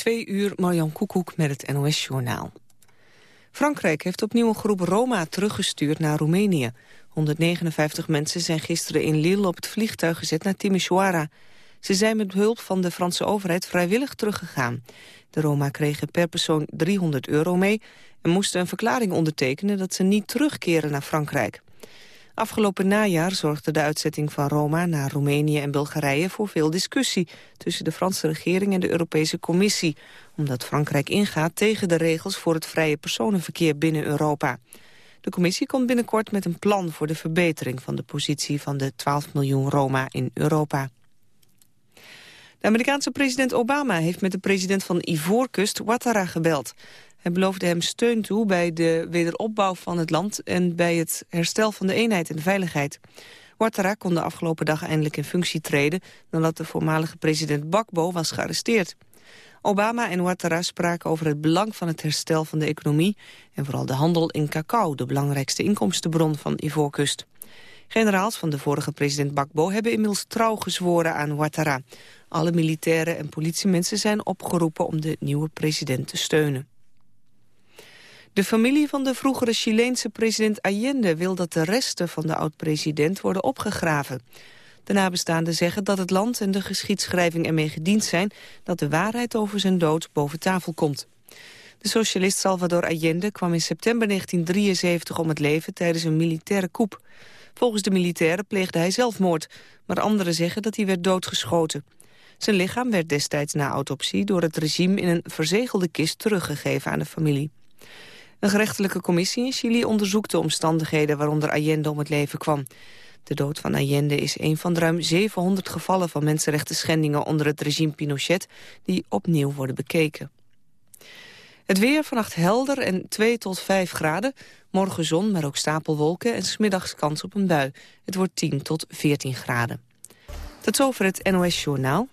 twee uur, Marjan Koekoek met het NOS-journaal. Frankrijk heeft opnieuw een groep Roma teruggestuurd naar Roemenië. 159 mensen zijn gisteren in Lille op het vliegtuig gezet naar Timisoara. Ze zijn met hulp van de Franse overheid vrijwillig teruggegaan. De Roma kregen per persoon 300 euro mee... en moesten een verklaring ondertekenen dat ze niet terugkeren naar Frankrijk. Afgelopen najaar zorgde de uitzetting van Roma naar Roemenië en Bulgarije voor veel discussie tussen de Franse regering en de Europese Commissie, omdat Frankrijk ingaat tegen de regels voor het vrije personenverkeer binnen Europa. De commissie komt binnenkort met een plan voor de verbetering van de positie van de 12 miljoen Roma in Europa. De Amerikaanse president Obama heeft met de president van Ivoorkust Ouattara gebeld. Hij beloofde hem steun toe bij de wederopbouw van het land... en bij het herstel van de eenheid en de veiligheid. Ouattara kon de afgelopen dag eindelijk in functie treden... nadat de voormalige president Bakbo was gearresteerd. Obama en Ouattara spraken over het belang van het herstel van de economie... en vooral de handel in cacao, de belangrijkste inkomstenbron van Ivoorkust. Generaals van de vorige president Bakbo hebben inmiddels trouw gezworen aan Ouattara. Alle militairen en politiemensen zijn opgeroepen om de nieuwe president te steunen. De familie van de vroegere Chileense president Allende wil dat de resten van de oud-president worden opgegraven. De nabestaanden zeggen dat het land en de geschiedschrijving ermee gediend zijn dat de waarheid over zijn dood boven tafel komt. De socialist Salvador Allende kwam in september 1973 om het leven tijdens een militaire coup. Volgens de militairen pleegde hij zelfmoord, maar anderen zeggen dat hij werd doodgeschoten. Zijn lichaam werd destijds na autopsie door het regime in een verzegelde kist teruggegeven aan de familie. Een gerechtelijke commissie in Chili onderzoekt de omstandigheden waaronder Allende om het leven kwam. De dood van Allende is een van ruim 700 gevallen van mensenrechten schendingen onder het regime Pinochet die opnieuw worden bekeken. Het weer vannacht helder en 2 tot 5 graden. Morgen zon, maar ook stapelwolken en smiddags kans op een bui. Het wordt 10 tot 14 graden. Tot zover het NOS Journaal.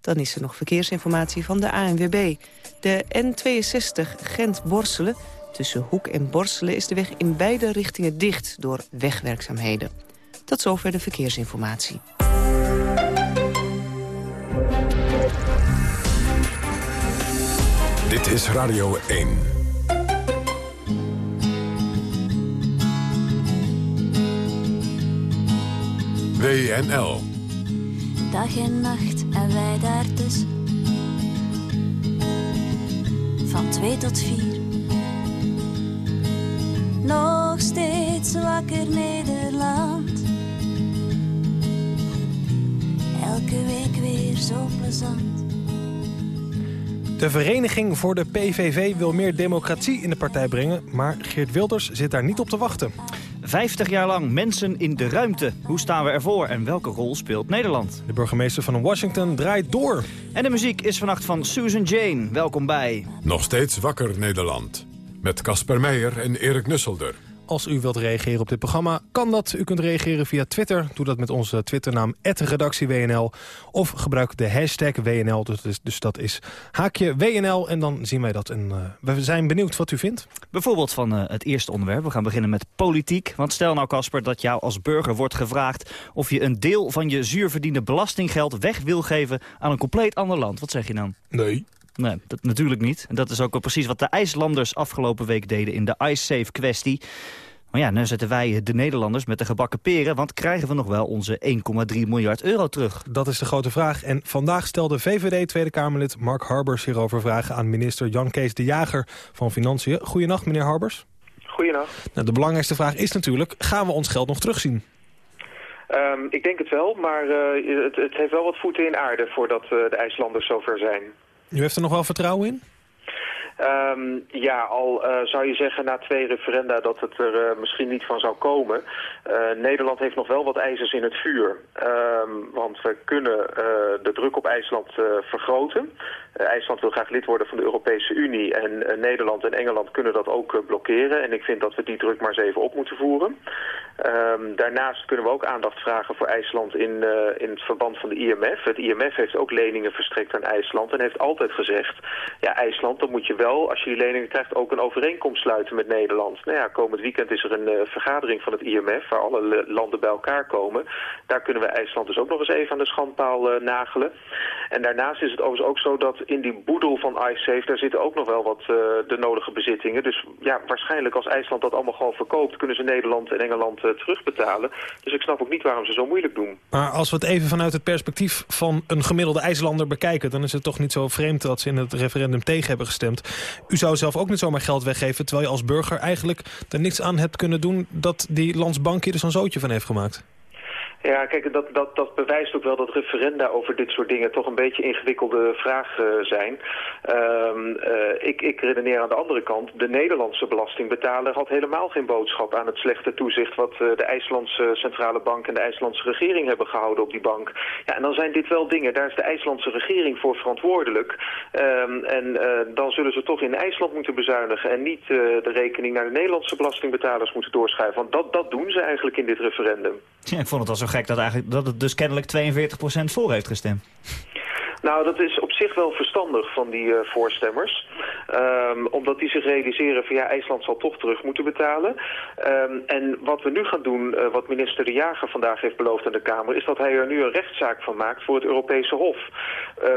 Dan is er nog verkeersinformatie van de ANWB. De N62 Gent-Borselen Tussen Hoek en Borselen is de weg in beide richtingen dicht door wegwerkzaamheden. Tot zover de verkeersinformatie. Dit is Radio 1. WNL. Dag en nacht en wij daartussen. Van twee tot vier nog steeds wakker Nederland. Elke week weer zo plezant. De Vereniging voor de PVV wil meer democratie in de partij brengen... maar Geert Wilders zit daar niet op te wachten. 50 jaar lang mensen in de ruimte. Hoe staan we ervoor en welke rol speelt Nederland? De burgemeester van Washington draait door. En de muziek is vannacht van Susan Jane. Welkom bij... Nog steeds wakker Nederland. Met Casper Meijer en Erik Nusselder. Als u wilt reageren op dit programma, kan dat. U kunt reageren via Twitter. Doe dat met onze Twitternaam redactieWNL. Of gebruik de hashtag WNL. Dus, dus dat is haakje WNL. En dan zien wij dat. En uh, we zijn benieuwd wat u vindt. Bijvoorbeeld van uh, het eerste onderwerp. We gaan beginnen met politiek. Want stel nou, Casper, dat jou als burger wordt gevraagd... of je een deel van je zuurverdiende belastinggeld weg wil geven... aan een compleet ander land. Wat zeg je dan? Nee. Nee, dat natuurlijk niet. En dat is ook wel precies wat de IJslanders afgelopen week deden in de IceSafe-kwestie. Maar ja, nu zetten wij de Nederlanders met de gebakken peren... want krijgen we nog wel onze 1,3 miljard euro terug? Dat is de grote vraag. En vandaag stelde VVD Tweede Kamerlid Mark Harbers hierover vragen... aan minister Jan Kees de Jager van Financiën. Goedenacht, meneer Harbers. Goedenacht. Nou, de belangrijkste vraag is natuurlijk, gaan we ons geld nog terugzien? Um, ik denk het wel, maar uh, het, het, heeft wel wat voeten in aarde voordat uh, de IJslanders zover zijn. U heeft er nog wel vertrouwen in? Um, ja, al uh, zou je zeggen na twee referenda dat het er uh, misschien niet van zou komen. Uh, Nederland heeft nog wel wat ijzers in het vuur. Um, want we kunnen de druk op IJsland vergroten. IJsland wil graag lid worden van de Europese Unie. En Nederland en Engeland kunnen dat ook blokkeren. En ik vind dat we die druk maar eens even op moeten voeren. Um, daarnaast kunnen we ook aandacht vragen voor IJsland in, in het verband van de IMF. Het IMF heeft ook leningen verstrekt aan IJsland. En heeft altijd gezegd, ja IJsland, dan moet je wel, als je die leningen krijgt, ook een overeenkomst sluiten met Nederland. Nou ja, komend weekend is er een vergadering van het IMF, waar alle landen bij elkaar komen. Daar kunnen we IJsland dus ook nog eens even aan de schandpaal nagelen. En daarnaast is het overigens ook zo dat in die boedel van iSafe, daar zitten ook nog wel wat de nodige bezittingen. Dus ja, waarschijnlijk als IJsland dat allemaal gewoon verkoopt, kunnen ze Nederland en Engeland terugbetalen. Dus ik snap ook niet waarom ze zo moeilijk doen. Maar als we het even vanuit het perspectief van een gemiddelde IJslander bekijken, dan is het toch niet zo vreemd dat ze in het referendum tegen hebben gestemd. U zou zelf ook niet zomaar geld weggeven, terwijl je als burger eigenlijk er niks aan hebt kunnen doen dat die Landsbank hier er zo'n zootje van heeft gemaakt. Ja, kijk, dat, dat, dat bewijst ook wel dat referenda over dit soort dingen toch een beetje ingewikkelde vragen zijn. Um, ik, ik redeneer aan de andere kant, de Nederlandse belastingbetaler had helemaal geen boodschap aan het slechte toezicht wat uh, de IJslandse Centrale Bank en de IJslandse regering hebben gehouden op die bank. Ja, en dan zijn dit wel dingen, daar is de IJslandse regering voor verantwoordelijk. Um, en dan zullen ze toch in IJsland moeten bezuinigen en niet de rekening naar de Nederlandse belastingbetalers moeten doorschuiven. Want dat, dat doen ze eigenlijk in dit referendum. Ja, ik vond het al zo gek dat, eigenlijk, dat het dus kennelijk 42% voor heeft gestemd. Nou, dat is op zich wel verstandig van die uh, voorstemmers. Um, omdat die zich realiseren van ja, IJsland zal toch terug moeten betalen. Um, en wat we nu gaan doen, uh, wat minister De Jager vandaag heeft beloofd aan de Kamer... is dat hij er nu een rechtszaak van maakt voor het Europese Hof. Uh,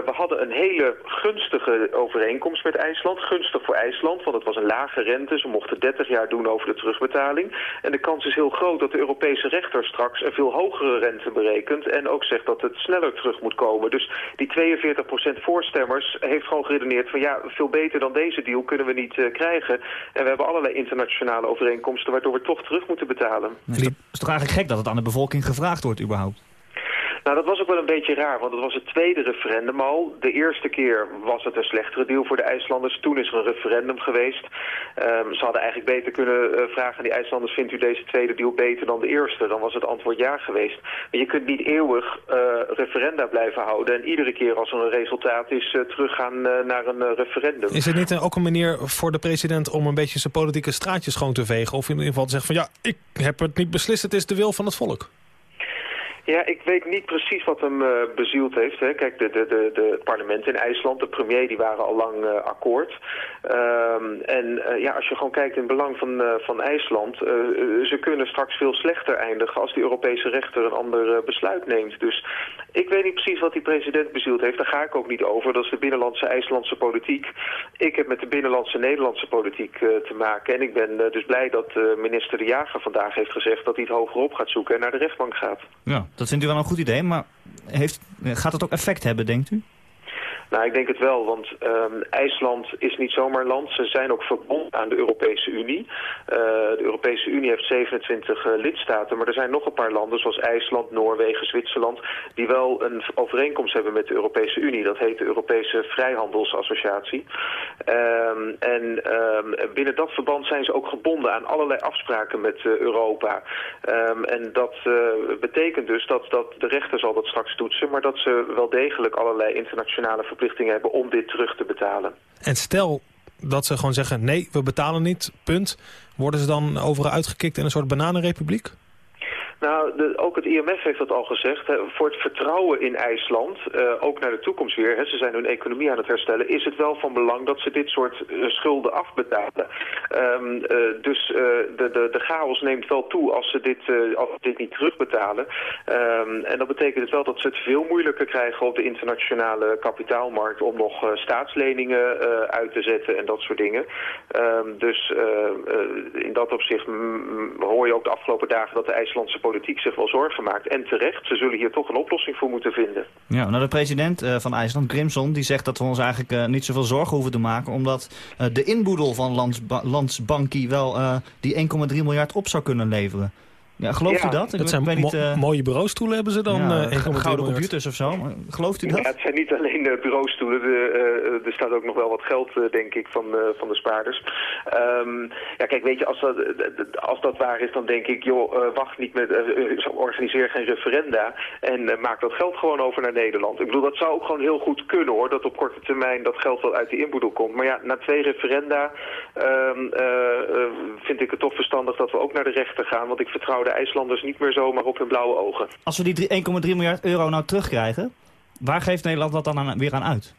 we hadden een hele gunstige overeenkomst met IJsland. Gunstig voor IJsland, want het was een lage rente. Ze mochten 30 jaar doen over de terugbetaling. En de kans is heel groot dat de Europese rechter straks een veel hogere rente berekent... en ook zegt dat het sneller terug moet komen. Dus die 42% voorstemmers heeft gewoon geredeneerd van ja, veel beter dan deze deal kunnen we niet uh, krijgen. En we hebben allerlei internationale overeenkomsten waardoor we toch terug moeten betalen. Het is toch eigenlijk gek dat het aan de bevolking gevraagd wordt überhaupt? Nou, dat was ook wel een beetje raar, want het was het tweede referendum al. De eerste keer was het een slechtere deal voor de IJslanders. Toen is er een referendum geweest. Um, ze hadden eigenlijk beter kunnen uh, vragen aan die IJslanders... vindt u deze tweede deal beter dan de eerste? Dan was het antwoord ja geweest. Maar je kunt niet eeuwig uh, referenda blijven houden... en iedere keer als er een resultaat is uh, teruggaan naar een referendum. Is het niet ook een manier voor de president om een beetje zijn politieke straatjes schoon te vegen? Of in ieder geval te zeggen van ja, ik heb het niet beslist, het is de wil van het volk? Ja, ik weet niet precies wat hem uh, bezield heeft. Hè. Kijk, de, de, de, de parlement in IJsland, de premier, die waren al lang uh, akkoord. Um, en uh, ja, als je gewoon kijkt in het belang van, van IJsland... ze kunnen straks veel slechter eindigen als die Europese rechter een ander besluit neemt. Dus ik weet niet precies wat die president bezield heeft. Daar ga ik ook niet over. Dat is de binnenlandse IJslandse politiek. Ik heb met de binnenlandse Nederlandse politiek te maken. En ik ben dus blij dat minister De Jager vandaag heeft gezegd... dat hij het hogerop gaat zoeken en naar de rechtbank gaat. Ja. Dat vindt u wel een goed idee, maar heeft, gaat het ook effect hebben, denkt u? Nou, ik denk het wel, want um, IJsland is niet zomaar land. Ze zijn ook verbonden aan de Europese Unie. Uh, de Europese Unie heeft 27 uh, lidstaten, maar er zijn nog een paar landen, zoals IJsland, Noorwegen, Zwitserland, die wel een overeenkomst hebben met de Europese Unie. Dat heet de Europese Vrijhandelsassociatie. Um, en um, binnen dat verband zijn ze ook gebonden aan allerlei afspraken met uh, Europa. en dat betekent dus dat, dat de rechter zal dat straks toetsen, maar dat ze wel degelijk allerlei internationale verplichtingen hebben om dit terug te betalen. En stel dat ze gewoon zeggen, nee, we betalen niet, punt. Worden ze dan overal uitgekikt in een soort bananenrepubliek? Nou, de, ook het IMF heeft dat al gezegd. Hè, voor het vertrouwen in IJsland, uh, ook naar de toekomst weer, hè, ze zijn hun economie aan het herstellen, is het wel van belang dat ze dit soort uh, schulden afbetalen. Um, uh, dus de, de, de chaos neemt wel toe als ze dit, als dit niet terugbetalen. Um, en dat betekent het wel dat ze het veel moeilijker krijgen op de internationale kapitaalmarkt om nog staatsleningen uit te zetten en dat soort dingen. Um, dus in dat opzicht hoor je ook de afgelopen dagen dat de IJslandse politiek zich wel zorgen maakt. En terecht, ze zullen hier toch een oplossing voor moeten vinden. Ja, nou de president uh, van IJsland, Grimson, die zegt dat we ons eigenlijk uh, niet zoveel zorgen hoeven te maken. Omdat uh, de inboedel van Landsba Landsbankie wel die 1,3 miljard op zou kunnen leveren. Ja, gelooft ja, u dat? Ik dat zijn weet niet, uh... mooie bureaustoelen hebben ze dan. Ja, uh, gouden computers of zo. Gelooft u dat? Ja, het zijn niet alleen bureaustoelen. De, er staat ook nog wel wat geld, denk ik, van, van de spaarders. Um, ja, kijk, weet je, als dat, als dat waar is, dan denk ik... joh, wacht niet met... organiseer geen referenda en maak dat geld gewoon over naar Nederland. Ik bedoel, dat zou ook gewoon heel goed kunnen, hoor. Dat op korte termijn dat geld wel uit die inboedel komt. Maar ja, na twee referenda um, vind ik het toch verstandig dat we ook naar de rechter gaan. Want ik vertrouw de IJslanders niet meer zomaar op hun blauwe ogen. Als we die 1,3 miljard euro nou terugkrijgen, waar geeft Nederland dat dan aan, weer aan uit?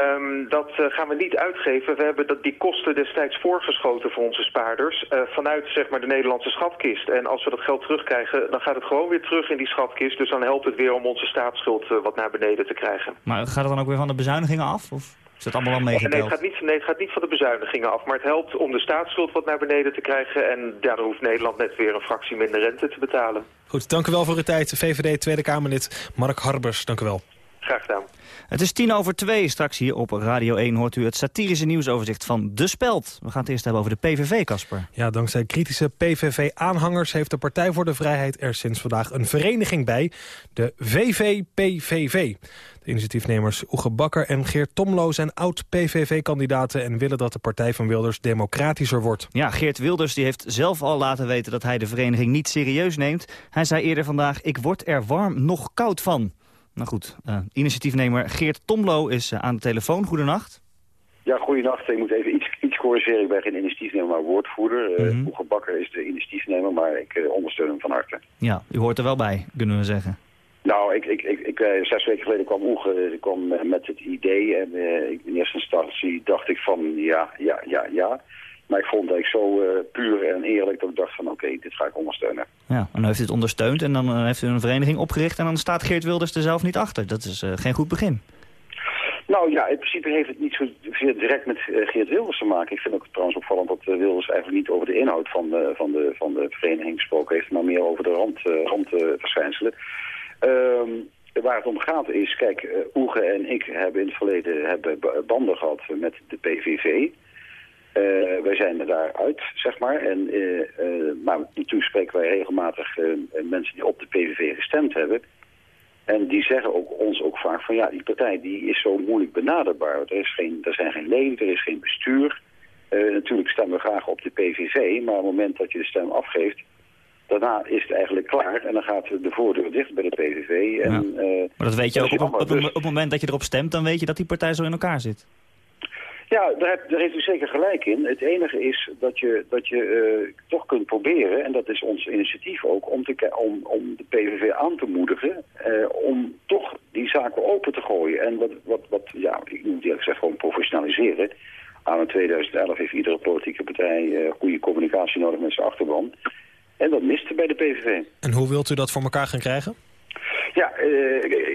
Um, dat uh, gaan we niet uitgeven. We hebben dat, die kosten destijds voorgeschoten voor onze spaarders uh, vanuit zeg maar, de Nederlandse schatkist. En als we dat geld terugkrijgen, dan gaat het gewoon weer terug in die schatkist. Dus dan helpt het weer om onze staatsschuld uh, wat naar beneden te krijgen. Maar gaat het dan ook weer van de bezuinigingen af? Of is dat allemaal al meegeteld? Nee, het gaat niet, nee, het gaat niet van de bezuinigingen af. Maar het helpt om de staatsschuld wat naar beneden te krijgen. En ja, dan hoeft Nederland net weer een fractie minder rente te betalen. Goed, dank u wel voor uw tijd. VVD Tweede Kamerlid Mark Harbers, dank u wel. Graag gedaan. Het is tien over twee. Straks hier op Radio 1 hoort u het satirische nieuwsoverzicht van De Speld. We gaan het eerst hebben over de PVV, Casper. Ja, dankzij kritische PVV-aanhangers heeft de Partij voor de Vrijheid er sinds vandaag een vereniging bij. De VVPVV. De initiatiefnemers Oege Bakker en Geert Tomlo zijn oud-PVV-kandidaten... en willen dat de partij van Wilders democratischer wordt. Ja, Geert Wilders die heeft zelf al laten weten dat hij de vereniging niet serieus neemt. Hij zei eerder vandaag, ik word er warm nog koud van. Nou goed, uh, initiatiefnemer Geert Tomlo is uh, aan de telefoon. Goedenacht. Ja, goedenacht. Ik moet even iets, iets corrigeren. Ik ben geen initiatiefnemer, maar woordvoerder. Mm -hmm. Bakker is de initiatiefnemer, maar ik ondersteun hem van harte. Ja, u hoort er wel bij, kunnen we zeggen. Nou, ik, ik, ik, ik zes weken geleden kwam Oege kwam met het idee. En in eerste instantie dacht ik van ja, ja, ja, ja. Maar ik vond dat ik zo uh, puur en eerlijk dat ik dacht van oké, okay, dit ga ik ondersteunen. Ja, en dan heeft u het ondersteund en dan uh, heeft u een vereniging opgericht... en dan staat Geert Wilders er zelf niet achter. Dat is uh, geen goed begin. Nou ja, in principe heeft het niet zo direct met Geert Wilders te maken. Ik vind ook trouwens opvallend dat Wilders eigenlijk niet over de inhoud van de, van de, van de vereniging gesproken heeft... maar meer over de rand, randverschijnselen. Um, waar het om gaat is, kijk, Oege en ik hebben in het verleden hebben banden gehad met de PVV... Uh, wij zijn er daaruit, zeg maar. En, uh, uh, maar natuurlijk spreken wij regelmatig mensen die op de PVV gestemd hebben. En die zeggen ook, ons ook vaak van ja, die partij die is zo moeilijk benaderbaar. Er, is geen, er zijn geen leden, er is geen bestuur. natuurlijk stemmen we graag op de PVV, maar op het moment dat je de stem afgeeft... daarna is het eigenlijk klaar en dan gaat de voordeur dicht bij de PVV. En, ja. maar dat weet je ook, op, op, op, op het moment dat je erop stemt, dan weet je dat die partij zo in elkaar zit. Ja, daar, daar, heeft u zeker gelijk in. Het enige is dat je, dat je uh, toch kunt proberen, en dat is ons initiatief ook, om, te, om, om de PVV aan te moedigen, uh, om toch die zaken open te gooien. En wat, wat, wat ja, ik moet eerlijk zeggen, gewoon professionaliseren. Aan 2011 heeft iedere politieke partij uh, goede communicatie nodig met zijn achterban. En dat miste bij de PVV. En hoe wilt u dat voor elkaar gaan krijgen? Ja,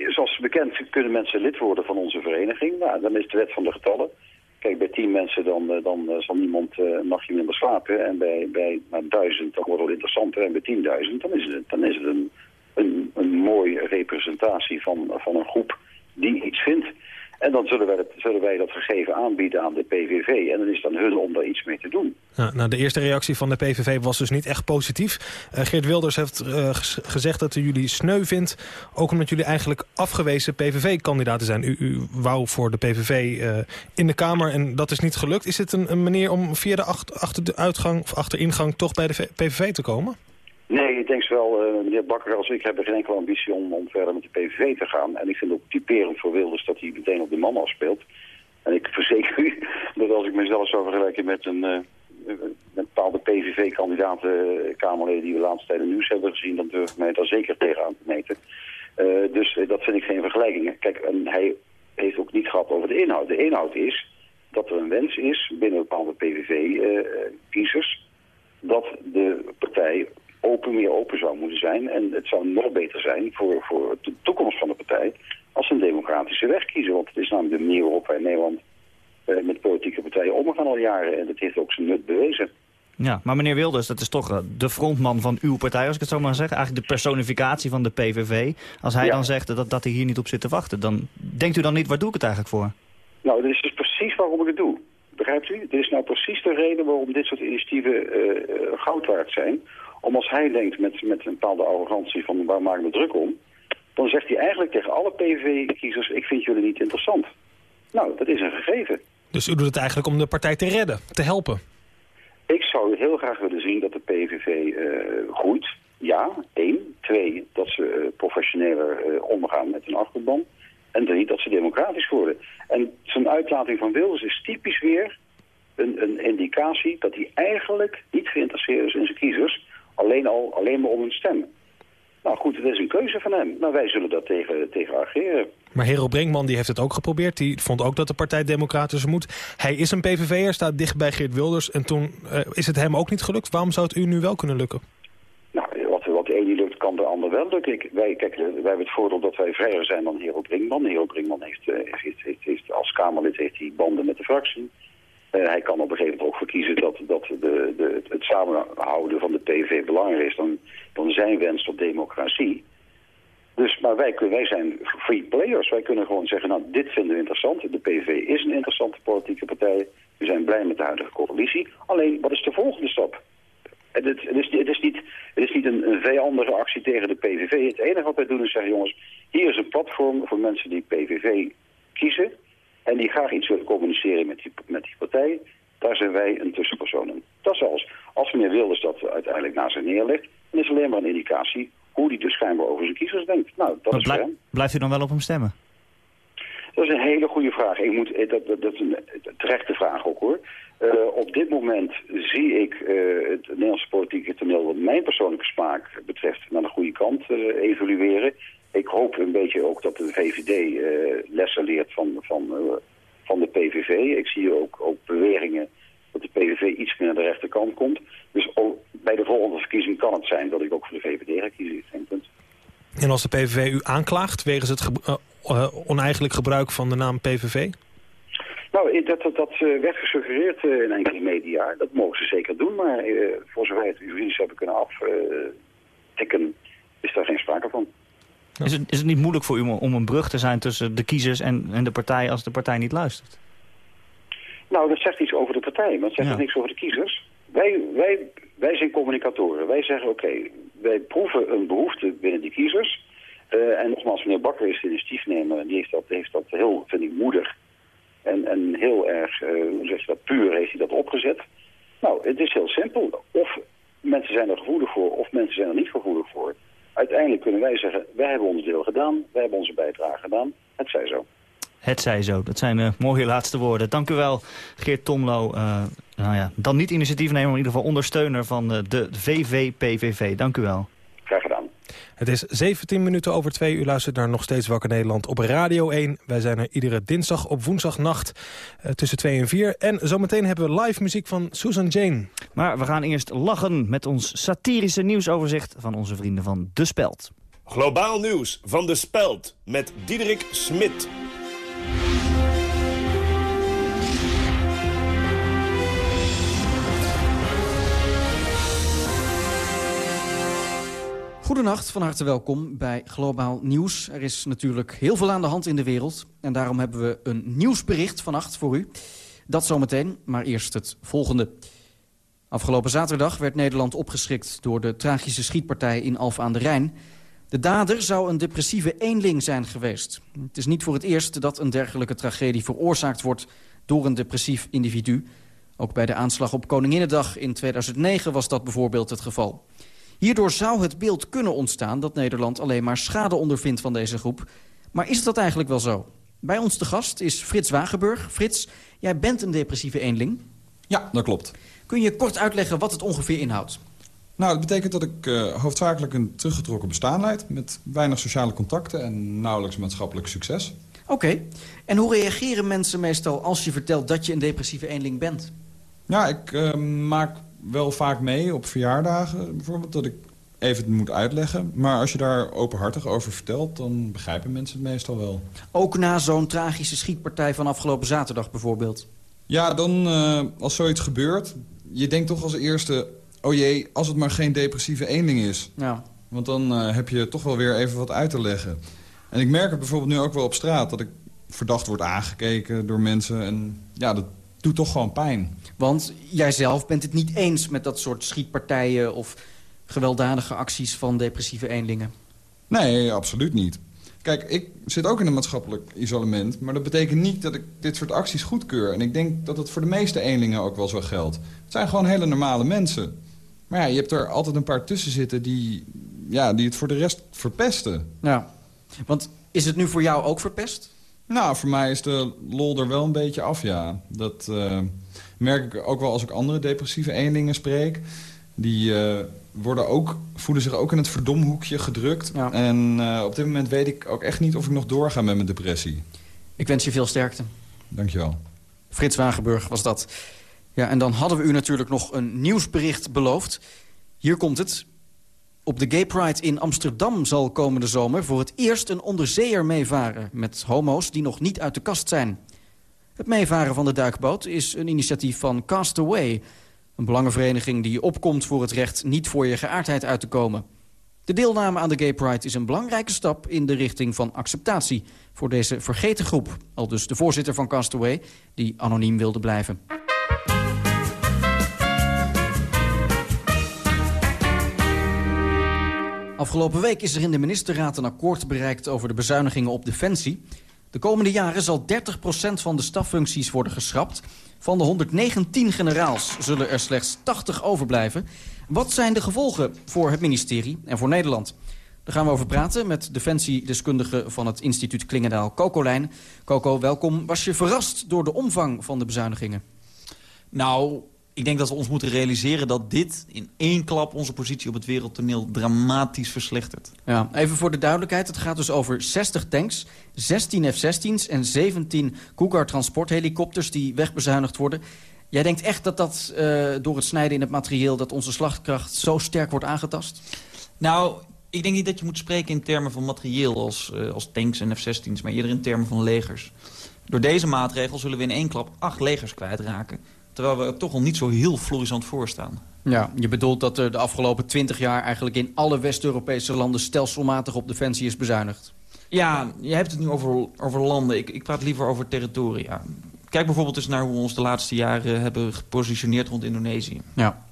zoals bekend kunnen mensen lid worden van onze vereniging. Nou, dan is de wet van de getallen. Kijk, bij tien mensen dan, dan zal niemand een nachtje minder slapen. En bij, bij nou, duizend, dan wordt het interessanter. En bij tienduizend, dan is het, dan is het een, een, een mooie representatie van, van een groep die iets vindt. En dan zullen wij, dat, zullen wij dat gegeven aanbieden aan de PVV. En dan is het aan hun om daar iets mee te doen. Nou, nou, de eerste reactie van de PVV was dus niet echt positief. Uh, Geert Wilders heeft uh, gezegd dat u jullie sneu vindt... ook omdat jullie eigenlijk afgewezen PVV-kandidaten zijn. U, u, wou voor de PVV uh, in de Kamer en dat is niet gelukt. Is dit een, een manier om via de achter, uitgang, of achteringang toch bij de PVV te komen? Nee, ik denk wel, uh, meneer Bakker als ik hebben geen enkele ambitie om, verder met de PVV te gaan. En ik vind ook typerend voor Wilders dat hij meteen op de man afspeelt. En ik verzeker u dat als ik mezelf zou vergelijken met een, uh, met bepaalde PVV-kandidaten, Kamerleden die we de laatste tijd nieuws hebben gezien, dan durf ik mij daar zeker tegenaan te meten. Dus dat vind ik geen vergelijking. Kijk, en hij heeft ook niet gehad over de inhoud. De inhoud is dat er een wens is binnen bepaalde PVV-kiezers dat de partij open, meer open zou moeten zijn. En het zou nog beter zijn voor, voor de toekomst van de partij als ze een democratische weg kiezen. Want het is namelijk de manier waarop wij in Nederland eh, met politieke partijen omgaan al jaren. En dat heeft ook zijn nut bewezen. Ja, maar meneer Wilders, dat is toch uh, de frontman van uw partij, als ik het zo maar zeg. Eigenlijk de personificatie van de PVV. Als hij Ja. dan zegt dat, dat hij hier niet op zit te wachten, dan denkt u dan niet, waar doe ik het eigenlijk voor? Nou, dit is dus precies waarom ik het doe. Begrijpt u? Dit is nou precies de reden waarom dit soort initiatieven eh, eh, goud waard zijn. Om als hij denkt met, met een bepaalde arrogantie van waar maak ik me druk om... dan zegt hij eigenlijk tegen alle PVV-kiezers, ik vind jullie niet interessant. Nou, dat is een gegeven. Dus u doet het eigenlijk om de partij te redden, te helpen. Ik zou heel graag willen zien dat de PVV eh, groeit. Ja, één. Twee, dat ze eh, professioneler eh, omgaan met hun achterban. En drie, dat ze democratisch worden. En zo'n uitlating van Wilders is typisch weer een, een indicatie dat hij eigenlijk niet geïnteresseerd is in zijn kiezers. Alleen, al, alleen maar om hun stem. Nou goed, het is een keuze van hem. Nou, wij zullen dat tegen, tegen ageren. Maar Hero Brinkman die heeft het ook geprobeerd. Die vond ook dat de Partij Democratisch moet. Hij is een PVV'er, staat dicht bij Geert Wilders. En toen uh, is het hem ook niet gelukt. Waarom zou het u nu wel kunnen lukken? Nou, wat, wat de ene lukt, kan de ander wel lukken. Ik, wij, kijk, wij hebben het voordeel dat wij vrijer zijn dan Hero Brinkman. Hero Brinkman heeft, uh, heeft, heeft, heeft, als Kamerlid heeft hij banden met de fractie. Uh, hij kan op een gegeven moment ook verkiezen dat, dat de, de, het samenhouden van de PV belangrijk is dan, dan zijn wens tot democratie. Dus, maar wij, wij zijn free players. Wij kunnen gewoon zeggen, nou, dit vinden we interessant. De PV is een interessante politieke partij. We zijn blij met de huidige coalitie. Alleen, wat is de volgende stap? Het, het, is, het is, niet, het is niet een, een vijandige actie tegen de PVV. Het enige wat wij doen is zeggen, jongens, hier is een platform voor mensen die PVV kiezen. En die graag iets willen communiceren met die, met die partij. Daar zijn wij een tussenpersoon in. Dat is alles. Als meneer Wilders dat uiteindelijk naast zich neerlegt, dan is het alleen maar een indicatie hoe hij dus schijnbaar over zijn kiezers denkt. Nou, dat is blij, Blijft u dan wel op hem stemmen? Dat is een hele goede vraag. Ik moet, eh, dat, dat, dat is een terechte vraag ook hoor. Uh, op dit moment zie ik uh, het Nederlandse politieke toneel wat mijn persoonlijke smaak betreft naar de goede kant uh, evolueren. Ik hoop een beetje ook dat de VVD lessen leert van, van, van de PVV. Ik zie ook, ook beweringen dat de PVV iets meer naar de rechterkant komt. Dus ook bij de volgende verkiezing kan het zijn dat ik ook voor de VVD ga kiezen. Geen punt. En als de PVV u aanklaagt wegens het ge uh, oneigenlijk gebruik van de naam PVV? Nou, dat, dat, dat werd gesuggereerd in enkele media. Dat mogen ze zeker doen, maar voor zover het juridisch hebben kunnen aftikken, is daar geen sprake van. Is, het, is het niet moeilijk voor u om een brug te zijn tussen de kiezers en, en de partij als de partij niet luistert? Nou, dat zegt iets over de partij, maar het zegt ja. niks over de kiezers. Wij, wij, wij zijn communicatoren. Wij zeggen, oké, okay, wij proeven een behoefte binnen die kiezers. Uh, en nogmaals, meneer Bakker is de initiatiefnemer. Die heeft dat, heeft dat heel, vind ik, moedig. En, en heel erg, uh, hoe zeg je dat, puur heeft hij dat opgezet. Nou, het is heel simpel. Of mensen zijn er gevoelig voor, of mensen zijn er niet gevoelig voor. Uiteindelijk kunnen wij zeggen, wij hebben ons deel gedaan. Wij hebben onze bijdrage gedaan. Het zij zo. Het zij zo. Dat zijn uh, mooie laatste woorden. Dank u wel, Geert Tomlo. Uh, nou ja, dan niet initiatiefnemer, maar in ieder geval ondersteuner van uh, de VVPVV. Dank u wel. Het is 17 minuten over twee. U luistert naar Nog Steeds Wakker Nederland op Radio 1. Wij zijn er iedere dinsdag op woensdagnacht uh, tussen 2 en 4. En zometeen hebben we live muziek van Susan Jane. Maar we gaan eerst lachen met ons satirische nieuwsoverzicht... van onze vrienden van De Speld. Globaal nieuws van De Speld met Diederik Smit. Goedenacht, van harte welkom bij Globaal Nieuws. Er is natuurlijk heel veel aan de hand in de wereld. En daarom hebben we een nieuwsbericht vannacht voor u. Dat zometeen, maar eerst het volgende. Afgelopen zaterdag werd Nederland opgeschrikt... door de tragische schietpartij in Alphen aan de Rijn. De dader zou een depressieve eenling zijn geweest. Het is niet voor het eerst dat een dergelijke tragedie veroorzaakt wordt... door een depressief individu. Ook bij de aanslag op Koninginnedag in 2009 was dat bijvoorbeeld het geval. Hierdoor zou het beeld kunnen ontstaan dat Nederland alleen maar schade ondervindt van deze groep. Maar is dat eigenlijk wel zo? Bij ons te gast is Frits Wagenburg. Frits, jij bent een depressieve eenling. Ja, dat klopt. Kun je kort uitleggen wat het ongeveer inhoudt? Nou, het betekent dat ik uh, hoofdzakelijk een teruggetrokken bestaan leid... met weinig sociale contacten en nauwelijks maatschappelijk succes. Oké. Okay. En hoe reageren mensen meestal als je vertelt dat je een depressieve eenling bent? Ja, ik uh, maak wel vaak mee op verjaardagen bijvoorbeeld... dat ik even moet uitleggen. Maar als je daar openhartig over vertelt... dan begrijpen mensen het meestal wel. Ook na zo'n tragische schietpartij van afgelopen zaterdag bijvoorbeeld? Ja, dan uh, als zoiets gebeurt... je denkt toch als eerste... oh jee, als het maar geen depressieve eenling is. Ja. Want dan uh, heb je toch wel weer even wat uit te leggen. En ik merk het bijvoorbeeld nu ook wel op straat... dat ik verdacht word aangekeken door mensen. En ja, dat doet toch gewoon pijn. Want jij zelf bent het niet eens met dat soort schietpartijen... of gewelddadige acties van depressieve eenlingen? Nee, absoluut niet. Kijk, ik zit ook in een maatschappelijk isolement... maar dat betekent niet dat ik dit soort acties goedkeur. En ik denk dat het voor de meeste eenlingen ook wel zo geldt. Het zijn gewoon hele normale mensen. Maar ja, je hebt er altijd een paar tussen zitten die, ja, die het voor de rest verpesten. Ja, want is het nu voor jou ook verpest? Nou, voor mij is de lol er wel een beetje af, ja. Dat uh, merk ik ook wel als ik andere depressieve eenlingen spreek. Die uh, worden ook, voelen zich ook in het verdomhoekje gedrukt. En uh, op dit moment weet ik ook echt niet of ik nog doorga met mijn depressie. Ik wens je veel sterkte. Dankjewel. Frits Wagenburg was dat. Ja, en dan hadden we u natuurlijk nog een nieuwsbericht beloofd. Hier komt het. Op de Gay Pride in Amsterdam zal komende zomer voor het eerst een onderzeeër meevaren... met homo's die nog niet uit de kast zijn. Het meevaren van de duikboot is een initiatief van Castaway... een belangenvereniging die opkomt voor het recht niet voor je geaardheid uit te komen. De deelname aan de Gay Pride is een belangrijke stap in de richting van acceptatie... voor deze vergeten groep, al dus de voorzitter van Castaway... die anoniem wilde blijven. Afgelopen week is er in de ministerraad een akkoord bereikt over de bezuinigingen op defensie. De komende jaren zal 30% van de staffuncties worden geschrapt. Van de 119 generaals zullen er slechts 80 overblijven. Wat zijn de gevolgen voor het ministerie en voor Nederland? Daar gaan we over praten met defensiedeskundige van het instituut Klingendaal, Coco Lijn. Coco, welkom. Was je verrast door de omvang van de bezuinigingen? Nou, ik denk dat we ons moeten realiseren dat dit in één klap onze positie op het wereldtoneel dramatisch verslechtert. Ja, even voor de duidelijkheid, het gaat dus over 60 tanks, 16 F-16's en 17 Cougar transporthelikopters die wegbezuinigd worden. Jij denkt echt dat dat uh, door het snijden in het materieel dat onze slagkracht zo sterk wordt aangetast? Nou, ik denk niet dat je moet spreken in termen van materieel als, uh, als tanks en F-16's, maar eerder in termen van legers. Door deze maatregel zullen we in één klap acht legers kwijtraken. Terwijl we er toch al niet zo heel florissant voor staan. Ja, je bedoelt dat er de afgelopen twintig jaar... eigenlijk in alle West-Europese landen stelselmatig op defensie is bezuinigd. Ja, je hebt het nu over, over landen. Ik, ik praat liever over territoria. Kijk bijvoorbeeld eens naar hoe we ons de laatste jaren hebben gepositioneerd rond Indonesië. Ja.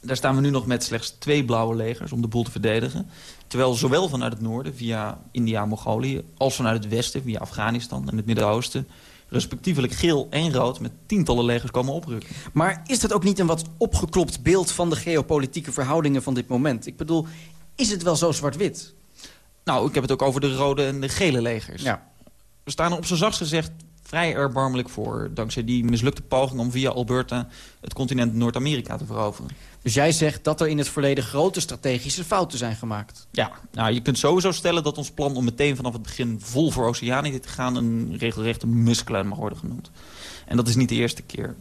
Daar staan we nu nog met slechts twee blauwe legers om de boel te verdedigen. Terwijl zowel vanuit het noorden, via India en Mongolië... als vanuit het westen, via Afghanistan en het Midden-Oosten respectievelijk geel en rood... met tientallen legers komen oprukken. Maar is dat ook niet een wat opgeklopt beeld... van de geopolitieke verhoudingen van dit moment? Ik bedoel, is het wel zo zwart-wit? Nou, ik heb het ook over de rode en de gele legers. Ja. We staan er op zijn zachtst gezegd vrij erbarmelijk voor... dankzij die mislukte poging om via Alberta het continent Noord-Amerika te veroveren. Dus jij zegt dat er in het verleden grote strategische fouten zijn gemaakt? Ja, nou, je kunt sowieso stellen dat ons plan om meteen vanaf het begin vol voor Oceanië te gaan... een regelrechte muskelen mag worden genoemd. En dat is niet de eerste keer.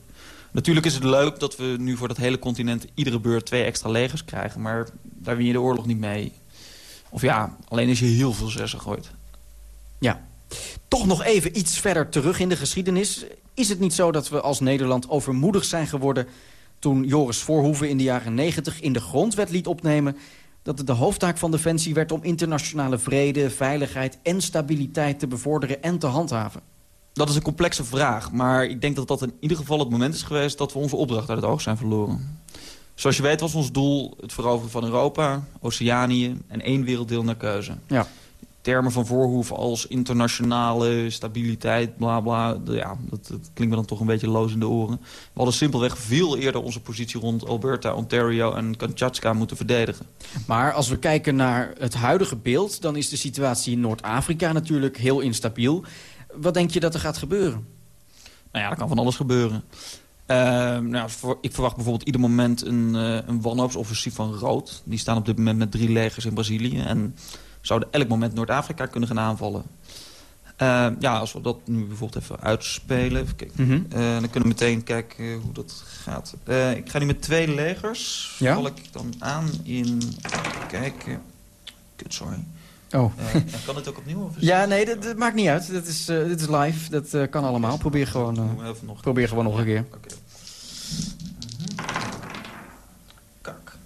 Natuurlijk is het leuk dat we nu voor dat hele continent iedere beurt twee extra legers krijgen... maar daar win je de oorlog niet mee. Of ja, alleen als je heel veel zessen gooit. Ja, toch nog even iets verder terug in de geschiedenis. Is het niet zo dat we als Nederland overmoedig zijn geworden... toen Joris Voorhoeven in de jaren 90 in de grondwet liet opnemen... dat het de hoofdtaak van Defensie werd om internationale vrede, veiligheid en stabiliteit te bevorderen en te handhaven? Dat is een complexe vraag, maar ik denk dat dat in ieder geval het moment is geweest... dat we onze opdracht uit het oog zijn verloren. Zoals je weet was ons doel het veroveren van Europa, Oceanië en één werelddeel naar keuze. Ja termen van Voorhoeven als internationale stabiliteit, bla bla. Ja, dat, dat, klinkt me dan toch een beetje loos in de oren. We hadden simpelweg veel eerder onze positie rond Alberta, Ontario en Kamchatka moeten verdedigen. Maar als we kijken naar het huidige beeld, dan is de situatie in Noord-Afrika natuurlijk heel instabiel. Wat denk je dat er gaat gebeuren? Nou ja, er kan van alles gebeuren. Uh, nou, ik verwacht bijvoorbeeld ieder moment een, uh, een wanhoopsoffensief van Rood. Die staan op dit moment met drie legers in Brazilië. En zouden elk moment Noord-Afrika kunnen gaan aanvallen. Uh, ja, als we dat nu bijvoorbeeld even uitspelen. Even kijken. Mm -hmm. uh, dan kunnen we meteen kijken hoe dat gaat. Uh, ik ga nu met twee legers. Ja? Val ik dan aan in... Kijken. Kut, sorry. Oh. kan het ook opnieuw? Of ja, nee, dat, dat, maakt niet uit. Dat is, dit is live. Dat kan allemaal. Probeer gewoon, nog probeer gewoon nog een keer. Okay. Kak.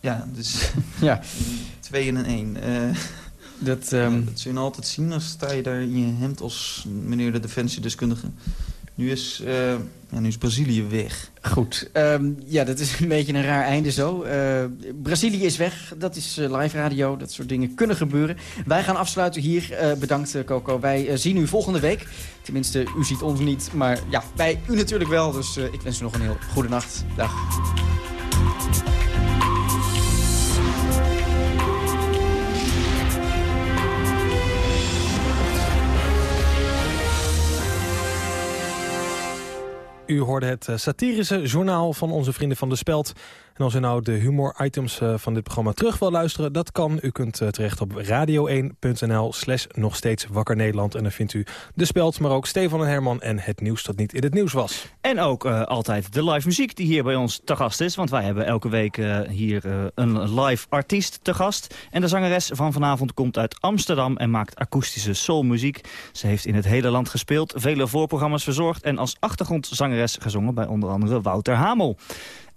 Ja, dus... ja. Twee in een één. Uh, dat, um... dat zul je altijd zien. als sta je daar in je hemd als meneer de defensiedeskundige. Nu is, uh, ja, nu is Brazilië weg. Goed. Um, ja, dat is een beetje een raar einde zo. Uh, Brazilië is weg. Dat is live radio. Dat soort dingen kunnen gebeuren. Wij gaan afsluiten hier. bedankt, Coco. Wij zien u volgende week. Tenminste, u ziet ons niet. Maar ja, wij u natuurlijk wel. Dus ik wens u nog een heel goede nacht. Dag. U hoorde het satirische journaal van onze vrienden van De Speld. En als u nou de humor-items uh, van dit programma terug wil luisteren... dat kan. U kunt uh, terecht op radio1.nl slash nog steeds wakker Nederland. En dan vindt u de speld, maar ook Stefan en Herman... en het nieuws dat niet in het nieuws was. En ook uh, altijd de live muziek die hier bij ons te gast is. Want wij hebben elke week hier een live artiest te gast. En de zangeres van vanavond komt uit Amsterdam... en maakt akoestische soulmuziek. Ze heeft in het hele land gespeeld, vele voorprogramma's verzorgd... en als achtergrondzangeres gezongen bij onder andere Wouter Hamel.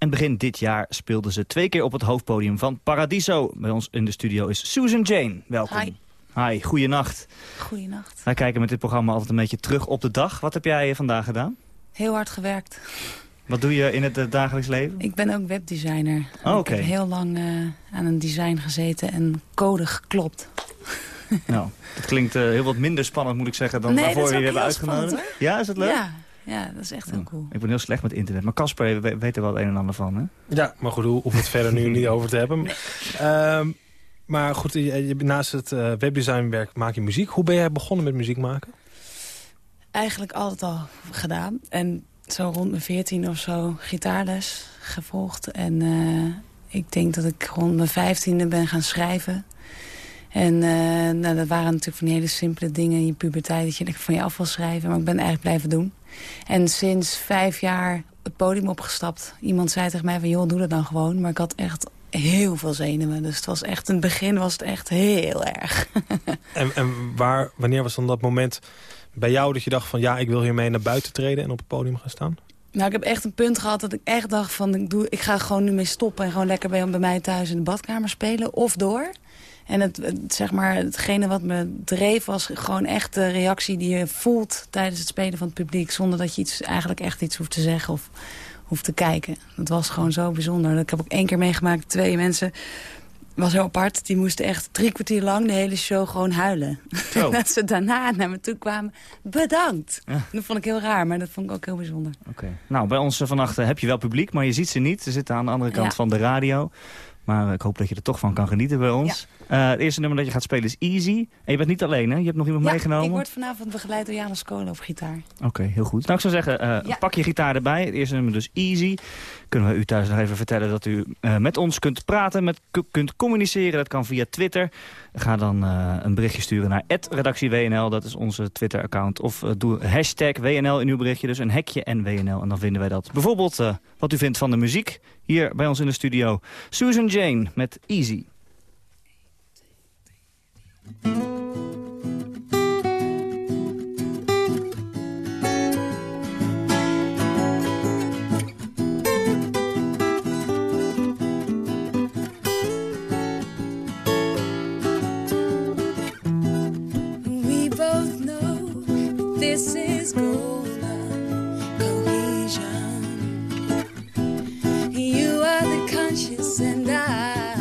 En begin dit jaar speelde ze twee keer op het hoofdpodium van Paradiso. Bij ons in de studio is Susan Jane. Welkom. Hi. Hi, goeienacht. Goeienacht. Wij kijken met dit programma altijd een beetje terug op de dag. Wat heb jij vandaag gedaan? Heel hard gewerkt. Wat doe je in het uh, dagelijks leven? Ik ben ook webdesigner. Oh, oké. Ik heb heel lang uh, aan een design gezeten en code geklopt. nou, dat klinkt uh, heel wat minder spannend, moet ik zeggen, dan nee, waarvoor je hebben uitgenodigd. Ja, is het leuk? Ja, ja, dat is echt heel cool. Ik ben heel slecht met internet. Maar Casper weet er wel het een en ander van, hè? Ja, maar goed, hoeven we het verder nu niet over te hebben. Um, maar goed, je, naast het uh, webdesignwerk maak je muziek. Hoe ben jij begonnen met muziek maken? Eigenlijk altijd al gedaan. En zo rond mijn veertien of zo gitaarles gevolgd. En uh, ik denk dat ik rond mijn vijftiende ben gaan schrijven. En uh, nou, dat waren natuurlijk van die hele simpele dingen in je puberteit... dat je van je af wil schrijven, maar ik ben eigenlijk blijven doen. En sinds vijf jaar het podium opgestapt. Iemand zei tegen mij van, joh, doe dat dan gewoon. Maar ik had echt heel veel zenuwen. Dus het was echt, in het begin was het echt heel erg. en en waar, wanneer was dan dat moment bij jou dat je dacht van... ja, ik wil hiermee naar buiten treden en op het podium gaan staan? Nou, ik heb echt een punt gehad dat ik echt dacht van... ik, doe, ik ga gewoon nu mee stoppen en gewoon lekker bij, bij mij thuis in de badkamer spelen. Of door. En het, het, zeg maar, hetgene wat me dreef was gewoon echt de reactie die je voelt tijdens het spelen van het publiek. Zonder dat je iets, eigenlijk echt iets hoeft te zeggen of hoeft te kijken. Dat was gewoon zo bijzonder. Ik heb ook één keer meegemaakt, twee mensen was heel apart. Die moesten echt drie kwartier lang de hele show gewoon huilen. Oh. dat ze daarna naar me toe kwamen. Bedankt. Dat vond ik heel raar, maar dat vond ik ook heel bijzonder. Oké. Nou, bij ons vannacht heb je wel publiek, maar je ziet ze niet. Ze zitten aan de andere kant Ja. van de radio. Maar ik hoop dat je er toch van kan genieten bij ons. Eh, het eerste nummer dat je gaat spelen is Easy. En je bent niet alleen, hè? Je hebt nog iemand Ja, meegenomen. ik word vanavond begeleid door Janus Kolen op gitaar. Oké, heel goed. Nou, ik zou zeggen, Ja. pak je gitaar erbij. Het eerste nummer dus Easy. Kunnen we u thuis nog even vertellen dat u eh, met ons kunt praten, met, ku- kunt communiceren. Dat kan via Twitter. Ga dan eh, een berichtje sturen naar redactieWNL. Dat is onze Twitter-account. Of eh, doe hashtag WNL in uw berichtje. Dus een hekje en WNL. En dan vinden wij dat. Bijvoorbeeld wat u vindt van de muziek. Hier bij ons in de studio. Susan Jane met Easy. This is golden. You are the conscious and I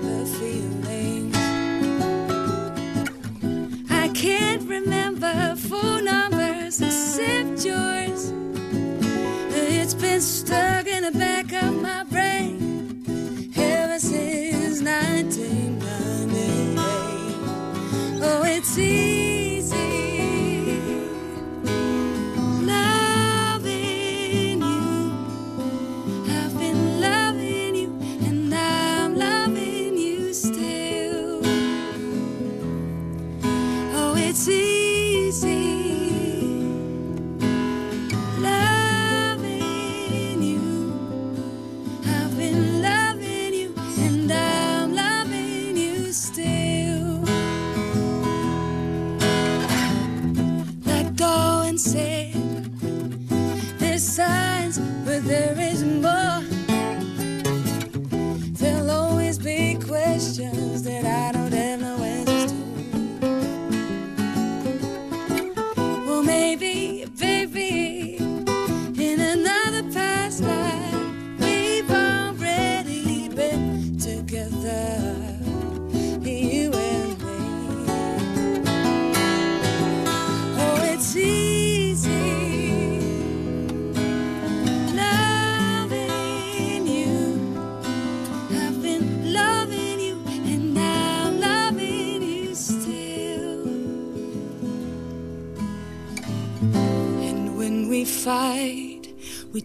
the feeling. I can't remember phone numbers except yours. It's been stuck in the back of my brain ever since 1998. Oh, it's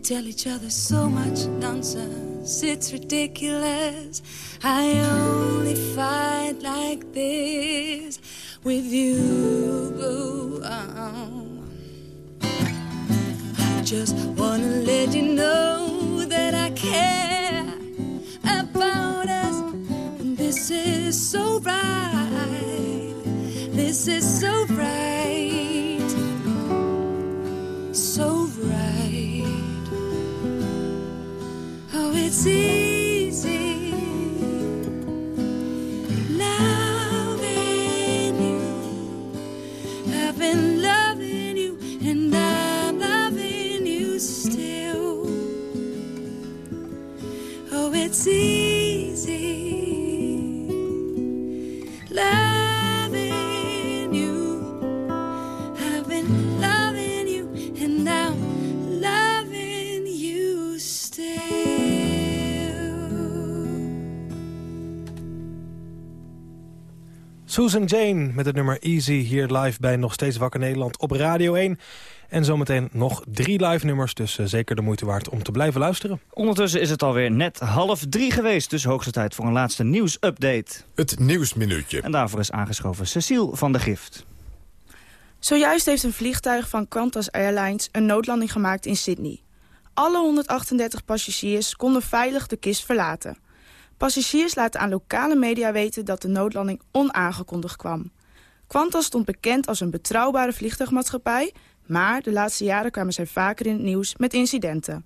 tell each other so much nonsense, it's ridiculous. I only fight like this with you. I just wanna let you know that I care about us. And this is so right. This is so right. So it's easy. Loving you. I've been loving you, and I'm loving you still. Oh, it's easy. Susan Jane met het nummer Easy hier live bij Nog Steeds Wakker Nederland op Radio 1. En zometeen nog drie live nummers, dus eh, zeker de moeite waard om te blijven luisteren. Ondertussen is het alweer net half drie geweest, dus hoogste tijd voor een laatste nieuwsupdate. Het Nieuwsminuutje. En daarvoor is aangeschoven Cecile van de Gift. Zojuist heeft een vliegtuig van Qantas Airlines een noodlanding gemaakt in Sydney. Alle 138 passagiers konden veilig de kist verlaten. Passagiers laten aan lokale media weten dat de noodlanding onaangekondigd kwam. Qantas stond bekend als een betrouwbare vliegtuigmaatschappij... maar de laatste jaren kwamen zij vaker in het nieuws met incidenten.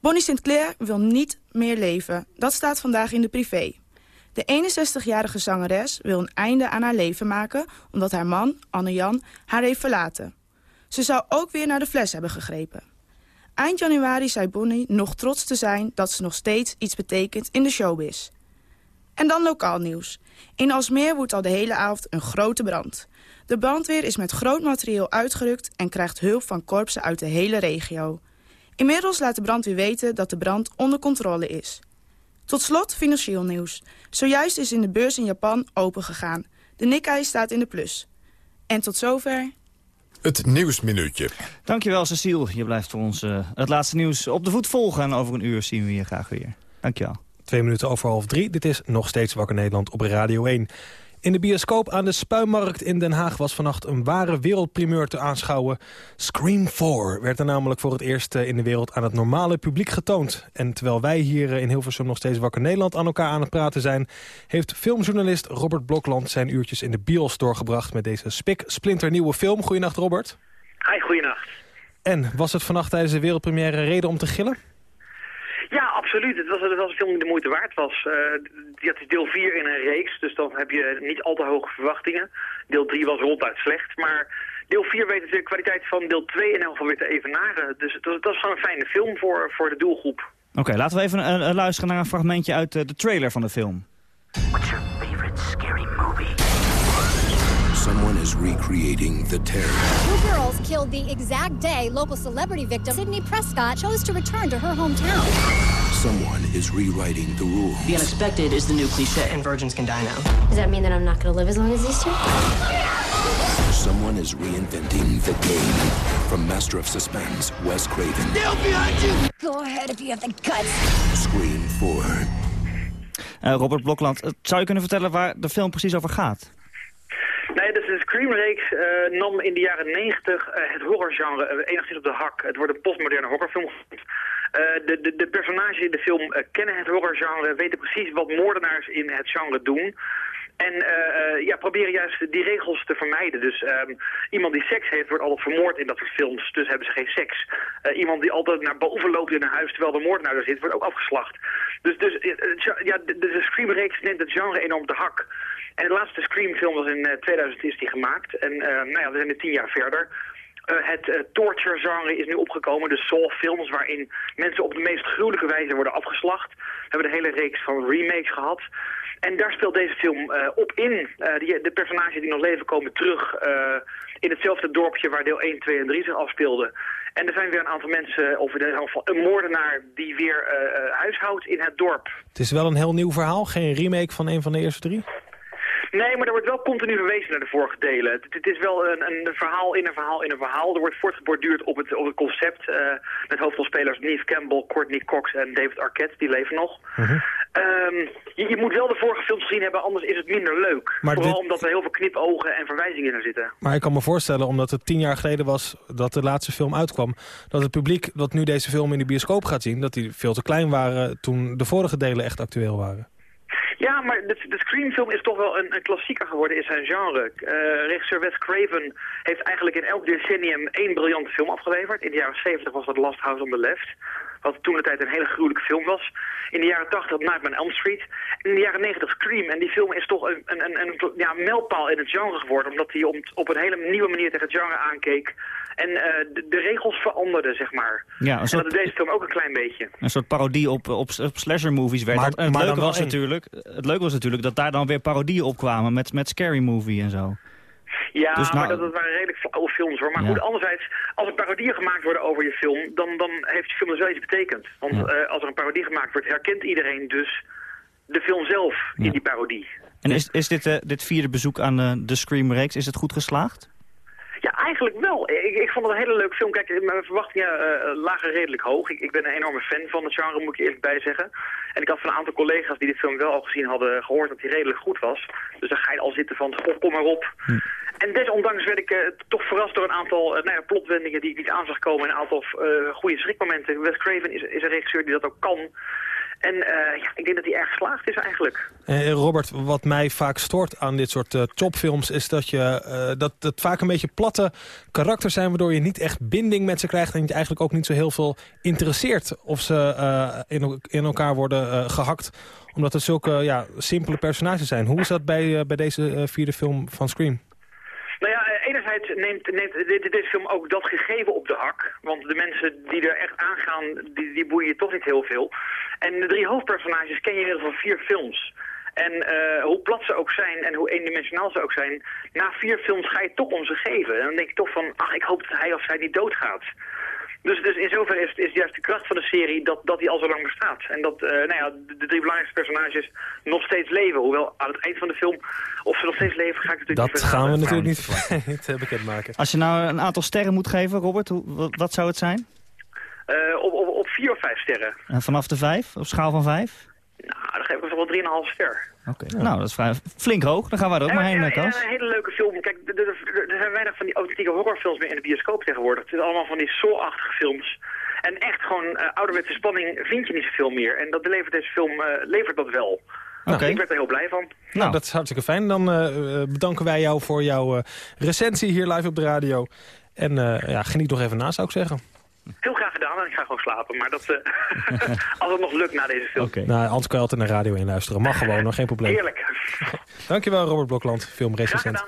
Bonnie Sinclair wil niet meer leven. Dat staat vandaag in de privé. De 61-jarige zangeres wil een einde aan haar leven maken... omdat haar man, Anne-Jan, haar heeft verlaten. Ze zou ook weer naar de fles hebben gegrepen. Eind januari zei Bonnie nog trots te zijn dat ze nog steeds iets betekent in de showbiz. En dan lokaal nieuws. In Alsmeer woedt al de hele avond een grote brand. De brandweer is met groot materieel uitgerukt en krijgt hulp van korpsen uit de hele regio. Inmiddels laat de brandweer weten dat de brand onder controle is. Tot slot financieel nieuws. Zojuist is in de beurs in Japan opengegaan. De Nikkei staat in de plus. En tot zover Het Nieuwsminuutje. Dankjewel Cecile, je blijft voor ons eh, het laatste nieuws op de voet volgen. En over een uur zien we je graag weer. Dankjewel. Twee minuten over half drie. Dit is nog steeds Wakker Nederland op Radio 1. In de bioscoop aan de Spuimarkt in Den Haag was vannacht een ware wereldprimeur te aanschouwen. Scream 4 werd er namelijk voor het eerst eh, in de wereld aan het normale publiek getoond. En terwijl wij hier eh, in Hilversum nog steeds Wakker Nederland aan elkaar aan het praten zijn... heeft filmjournalist Robert Blokland zijn uurtjes in de bios doorgebracht... met deze spik splinternieuwe film. Goedenacht Robert. Hi, goeienacht. En was het vannacht tijdens de wereldpremière reden om te gillen? Absoluut. Het was, het was een film die de moeite waard was. Uh, het is deel 4 in een reeks, dus dan heb je niet al te hoge verwachtingen. Deel 3 was ronduit slecht, maar deel 4 weet de kwaliteit van deel 2 in elk geval weer te evenaren. Dus het was, het was gewoon een fijne film voor, voor de doelgroep. Oké, laten we even uh, luisteren naar een fragmentje uit uh, de trailer van de film. What's your favorite? Someone is recreating the terror. Two girls killed the exact day local celebrity victim Sydney Prescott chose to return to her hometown. Someone is rewriting the rules. The unexpected is the new cliche, and virgins can die now. Does that mean that I'm not going to live as long as these two? Someone is reinventing the game. From Master of Suspense, Wes Craven. They'll be behind you! Go ahead if you have the guts. Scream 4. Uh, Robert Blokland, uh, zou je kunnen vertellen waar de film precies over gaat? Nee, dus de Scream-reeks uh, nam in de jaren 90 uh, het horrorgenre uh, enigszins op de hak. Het wordt een postmoderne horrorfilm genoemd. de, de, de personages in de film kennen het horrorgenre, weten precies wat moordenaars in het genre doen. En ja, proberen juist die regels te vermijden. Dus um, iemand die seks heeft wordt altijd vermoord in dat soort films, dus hebben ze geen seks. iemand die altijd naar boven loopt in een huis terwijl de moordenaar er zit, wordt ook afgeslacht. Dus, dus ja, de, de Scream-reeks neemt het genre enorm de hak. En de laatste Scream-film was in uh, 2000 is die gemaakt. En nou ja, we zijn nu tien jaar verder. Uh, het torture-genre is nu opgekomen. De Saw-films waarin mensen op de meest gruwelijke wijze worden afgeslacht. We hebben de hele reeks van remakes gehad. En daar speelt deze film op in. Die, de personages die nog leven komen terug in hetzelfde dorpje waar deel 1, 2 en 3 zich afspeelden. En er zijn weer een aantal mensen, of in ieder geval een moordenaar, die weer huishoudt in het dorp. Het is wel een heel nieuw verhaal, geen remake van een van de eerste drie? Nee, maar er wordt wel continu verwezen naar de vorige delen. Het, het is wel een, een verhaal in een verhaal in een verhaal. Er wordt voortgeborduurd op het, op het concept. eh, met hoofdrolspelers Neve Campbell, Courtney Cox en David Arquette. Die leven nog. Ehm, je, je moet wel de vorige films gezien hebben, anders is het minder leuk. Maar Vooral dit- omdat er heel veel knipogen en verwijzingen in zitten. Maar ik kan me voorstellen, omdat het tien jaar geleden was dat de laatste film uitkwam... dat het publiek dat nu deze film in de bioscoop gaat zien... dat die veel te klein waren toen de vorige delen echt actueel waren. Ja, maar de, de Scream-film is toch wel een, een klassieker geworden in zijn genre. Eh, regisseur Wes Craven heeft eigenlijk in elk decennium één briljante film afgeleverd. In de jaren 70 was dat Last House on the Left. Wat toen de tijd een hele gruwelijke film was. In de jaren 80 Nightmare on Elm Street. In de jaren 90 Scream. En die film is toch een, een, een, een ja, mijlpaal in het genre geworden. Omdat hij op een hele nieuwe manier tegen het genre aankeek. En eh, de, de regels veranderden, zeg maar. Ja, een en soort- dat deze film ook een klein beetje. Een soort parodie op, op, op slasher movies werd Maar- dat. En het, maar dan leuke was natuurlijk, het leuke was natuurlijk dat daar dan weer parodieën op kwamen met, met Scary Movie en zo. Ja, Dus maar nou- dat, dat waren redelijk flauwe films hoor. Maar Ja. goed, anderzijds, als er parodieën gemaakt worden over je film, dan, dan heeft die film dus wel iets betekend. Want eh, als er een parodie gemaakt wordt, herkent iedereen dus de film zelf in die parodie. En is, is dit, eh, dit vierde bezoek aan eh, de Scream-reeks, is het goed geslaagd? Eigenlijk wel. Ik, ik vond het een hele leuke film. Kijk, mijn verwachtingen eh, lagen redelijk hoog. Ik, ik ben een enorme fan van het genre, moet ik eerlijk bij zeggen. En ik had van een aantal collega's die de film wel al gezien hadden gehoord dat hij redelijk goed was. Dus dan ga je al zitten van, goh, kom maar op. En desondanks werd ik eh, toch verrast door een aantal eh, nou ja, plotwendingen die ik niet aan zag komen. En een aantal eh, goede schrikmomenten. Wes Craven is, is een regisseur die dat ook kan. En eh, ja, ik denk dat hij erg geslaagd is eigenlijk. Eh, Robert, wat mij vaak stoort aan dit soort eh, topfilms... is dat, je, eh, dat het vaak een beetje platte karakters zijn... waardoor je niet echt binding met ze krijgt... en je eigenlijk ook niet zo heel veel interesseert... of ze in, in elkaar worden eh, gehakt. Omdat het zulke ja, simpele personages zijn. Hoe is dat bij, bij deze vierde film van Scream? Nou ja, eh, enerzijds neemt, neemt de- deze film ook dat gegeven op de hak. Want de mensen die er echt aangaan, die, die boeien je toch niet heel veel. En de drie hoofdpersonages ken je inmiddels van vier films. En eh, hoe plat ze ook zijn en hoe eendimensionaal ze ook zijn... na vier films ga je toch om ze geven. En dan denk je toch van, ach, ik hoop dat hij of zij niet doodgaat. Dus, dus in zoverre is, is juist de kracht van de serie dat, dat die al zo lang bestaat. En dat eh, nou ja, de, de drie belangrijkste personages nog steeds leven. Hoewel aan het eind van de film, of ze nog steeds leven, ga ik natuurlijk Dat niet gaan we natuurlijk niet, niet eh, bekendmaken. Als je nou een aantal sterren moet geven, Robert, hoe, wat, wat zou het zijn? Eh, op, op, op vier of vijf sterren. En vanaf de vijf, op schaal van vijf? Nou, dan geef ik toch wel 3,5 ster. Oké, nou dat is vrij, flink hoog. Dan gaan wij er ook maar heen, en, en Kas. een hele leuke film. Kijk, er- zijn weinig van die authentieke horrorfilms meer in de bioscoop tegenwoordig. Het zijn allemaal van die Saw-achtige films. En echt gewoon eh, ouderwetse spanning vind je niet zoveel meer. En dat levert deze film eh, levert dat wel. Oké. Ik werd er heel blij van. Nou, dat is hartstikke fijn. Dan eh, bedanken wij jou voor jouw eh, recensie hier live op de radio. En eh, ja, geniet nog even na, zou ik zeggen. Heel graag gedaan en ik ga gewoon slapen. Maar dat, eh, als het nog lukt na deze film. Nou, anders kan je altijd naar radio in luisteren. Mag gewoon, nog geen probleem. Heerlijk. Dankjewel, Robert Blokland, filmrecensent.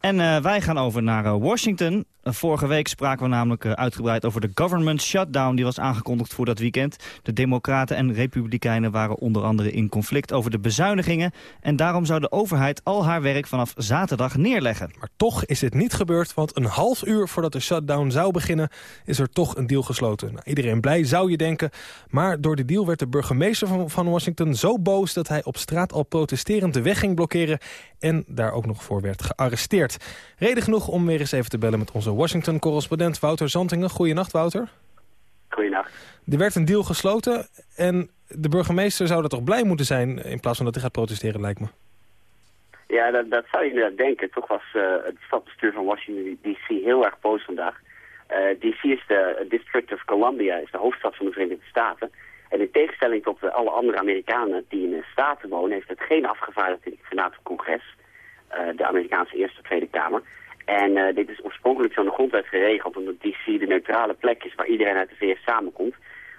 En eh, wij gaan over naar eh, Washington. Eh, vorige week spraken we namelijk eh, uitgebreid over de government shutdown... die was aangekondigd voor dat weekend. De democraten en republikeinen waren onder andere in conflict over de bezuinigingen... en daarom zou de overheid al haar werk vanaf zaterdag neerleggen. Maar toch is dit niet gebeurd, want een half uur voordat de shutdown zou beginnen... is er toch een deal gesloten. Nou, iedereen blij, zou je denken. Maar door de deal werd de burgemeester van, van Washington zo boos... dat hij op straat al protesterend de weg ging blokkeren... en daar ook nog voor werd gearresteerd. Reden genoeg om weer eens even te bellen met onze Washington-correspondent Wouter Zantingen. Goedenacht, Wouter. Goedenacht. Er werd een deal gesloten en de burgemeester zou er toch blij moeten zijn... in plaats van dat hij gaat protesteren, lijkt me. Ja, dat, dat zou je inderdaad denken. Toch was eh, het stadsbestuur van Washington D.C. heel erg boos vandaag. Eh, D.C. is de District of Columbia, is de hoofdstad van de Verenigde Staten. En in tegenstelling tot eh, alle andere Amerikanen die in de Staten wonen... heeft het geen afgevaardigd in het Senaat of Congres, de Amerikaanse Eerste of Tweede Kamer. En eh, dit is oorspronkelijk zo in de grondwet geregeld... omdat D.C. de neutrale plek is waar iedereen uit de VS samenkomt...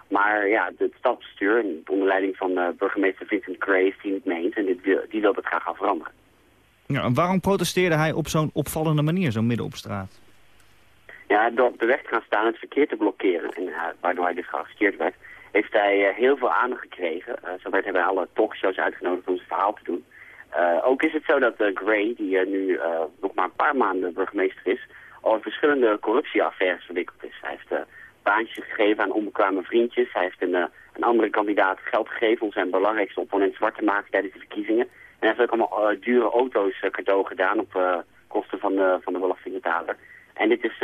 Maar ja, het stadsbestuur, onder leiding van eh, burgemeester Vincent Gray, is die niet mee eens. En dit wil, die wil dat graag gaan veranderen. Ja, en waarom protesteerde hij op zo'n opvallende manier, zo midden op straat? Ja, door op de weg te gaan staan het verkeer te blokkeren, en, eh, waardoor hij dus gearresteerd werd, heeft hij heel veel aandacht gekregen. Zo werd hij bij alle talkshows uitgenodigd om zijn verhaal te doen. Eh, ook is het zo dat eh, Gray, die eh, nu nog maar een paar maanden burgemeester is, al verschillende corruptieaffaires verwikkeld is. Hij heeft baantjes gegeven aan onbekwame vriendjes. Hij heeft een, een andere kandidaat geld gegeven om zijn belangrijkste opponent zwart te maken tijdens de verkiezingen. hij heeft ook allemaal dure auto's cadeau gedaan op kosten van de, van de belastingbetaler. En dit is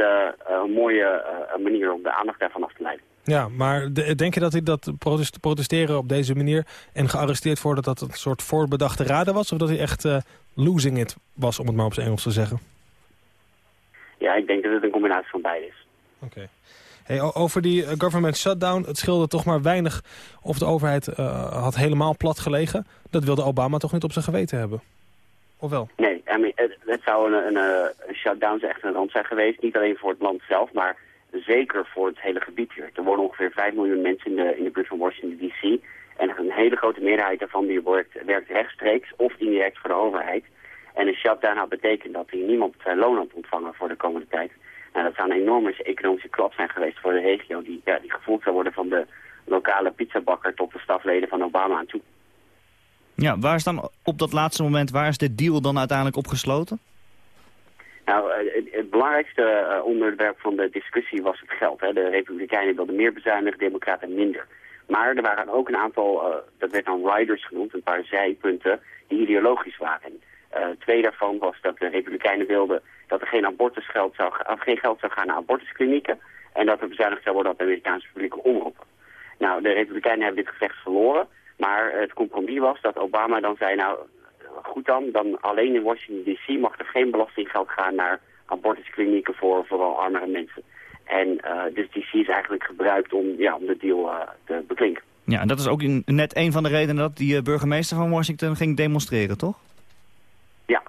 een mooie manier om de aandacht daarvan af te leiden. Ja, maar de- denk je dat hij dat protest- protesteren op deze manier... en gearresteerd worden dat het een soort voorbedachte raden was... of dat hij echt eh, losing it was, om het maar op zijn Engels te zeggen? Ja, ik denk dat het een combinatie van beide is. Oké. Hey, over die eh, government shutdown, het scheelde toch maar weinig... of de overheid eh, had helemaal plat gelegen. Dat wilde Obama toch niet op zijn geweten hebben? Of wel? Nee, I mean, het, het zou een, een, een shutdown echt een ramp zijn geweest. Niet alleen voor het land zelf, maar zeker voor het hele gebied hier. Er wonen ongeveer 5 miljoen mensen in de, in de buurt van Washington D.C. En een hele grote meerderheid daarvan die werkt, werkt rechtstreeks of indirect voor de overheid. En een shutdown had betekend dat hier niemand uh, loon had ontvangen voor de komende tijd. Nou, dat zou een enorme economische klap zijn geweest voor de regio... die, ja, die gevoeld zou worden van de lokale pizzabakker tot de stafleden van Obama aan toe. Ja, waar is dan op dat laatste moment, waar is de deal dan uiteindelijk opgesloten? Nou, eh, het, belangrijkste eh, onderwerp van de discussie was het geld. Hè. De Republikeinen wilden meer bezuinigen, de Democraten minder. Maar er waren ook een aantal, eh, dat werd dan riders genoemd, een paar zijpunten, die ideologisch waren. Twee daarvan was dat de Republikeinen wilden dat er geen, abortusgeld zou, of geen geld zou gaan naar abortusklinieken. En dat er bezuinigd zou worden op de Amerikaanse publieke omroepen. Nou, de Republikeinen hebben dit gevecht verloren. Maar het compromis was dat Obama dan zei, nou goed dan, dan alleen in Washington D.C. mag er geen belastinggeld gaan naar abortusklinieken voor vooral armere mensen. En uh, dus D.C. is eigenlijk gebruikt om, ja, om de deal uh, te beklinken. Ja, en dat is ook net een van de redenen dat die uh, burgemeester van Washington ging demonstreren, toch? Ja,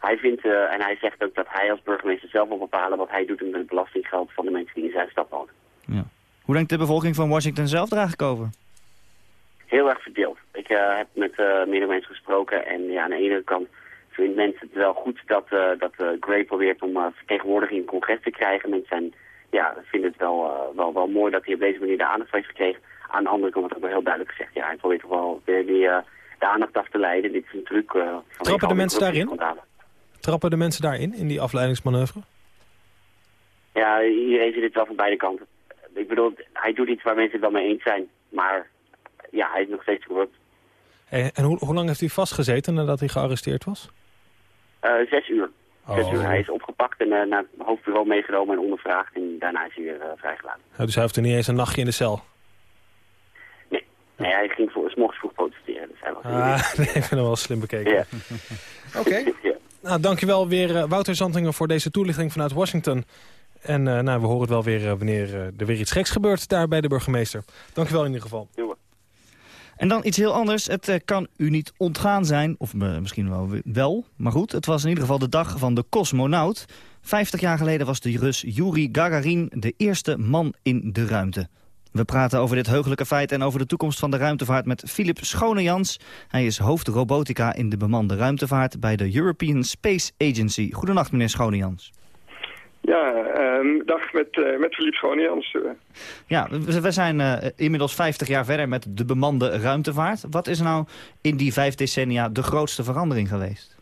hij vindt, uh, en hij zegt ook dat hij als burgemeester zelf wil bepalen wat hij doet met het belastinggeld van de mensen die in zijn stad wonen. Ja. Hoe denkt de bevolking van Washington zelf er eigenlijk over? Heel erg verdeeld. Ik uh, heb met uh, meerdere mensen gesproken en ja, aan de ene kant vinden mensen het wel goed dat, uh, dat Gray probeert om vertegenwoordiging in het congres te krijgen. Mensen zijn, ja, vinden het wel, wel, wel mooi dat hij op deze manier de aandacht heeft gekregen. Aan de andere kant wordt ook wel heel duidelijk gezegd, ja, hij probeert toch wel weer die, de aandacht af te leiden. Dit is een truc. Trappen de mensen daarin? Trappen de mensen daarin, in die afleidingsmanoeuvre? Ja, iedereen ziet het wel van beide kanten. Ik bedoel, hij doet iets waar mensen het wel mee eens zijn, maar ja, hij is nog steeds corrupt. En, en hoe, hoe, lang heeft hij vastgezeten nadat hij gearresteerd was? Uh, zes uur. Oh. Zes uur. Hij is opgepakt en uh, naar het hoofdbureau meegenomen en ondervraagd. En daarna is hij weer uh, vrijgelaten. Dus hij heeft er niet eens een nachtje in de cel? Nee, nee hij ging voor, morgens vroeg protesteren. Dus hij was ah, nee, ik vind hem wel slim bekeken. Ja. Oké. Okay. ja. Nou, dankjewel weer Wouter Zantingen voor deze toelichting vanuit Washington. En nou, we horen het wel weer wanneer er weer iets geks gebeurt daar bij de burgemeester. Dankjewel in ieder geval. Doe en dan iets heel anders. Het uh, kan u niet ontgaan zijn, of uh, misschien wel, wel, maar goed. Het was in ieder geval de dag van de cosmonaut. Vijftig jaar geleden was de Rus Yuri Gagarin de eerste man in de ruimte. We praten over dit heugelijke feit en over de toekomst van de ruimtevaart met Philip Schonejans. Hij is hoofd robotica in de bemande ruimtevaart bij de European Space Agency. Goedenacht, meneer Schonejans. Ja, um, dag met, uh, met Philippe Schonians. Ja, we, we zijn uh, inmiddels 50 jaar verder met de bemande ruimtevaart. Wat is nou in die vijf decennia de grootste verandering geweest?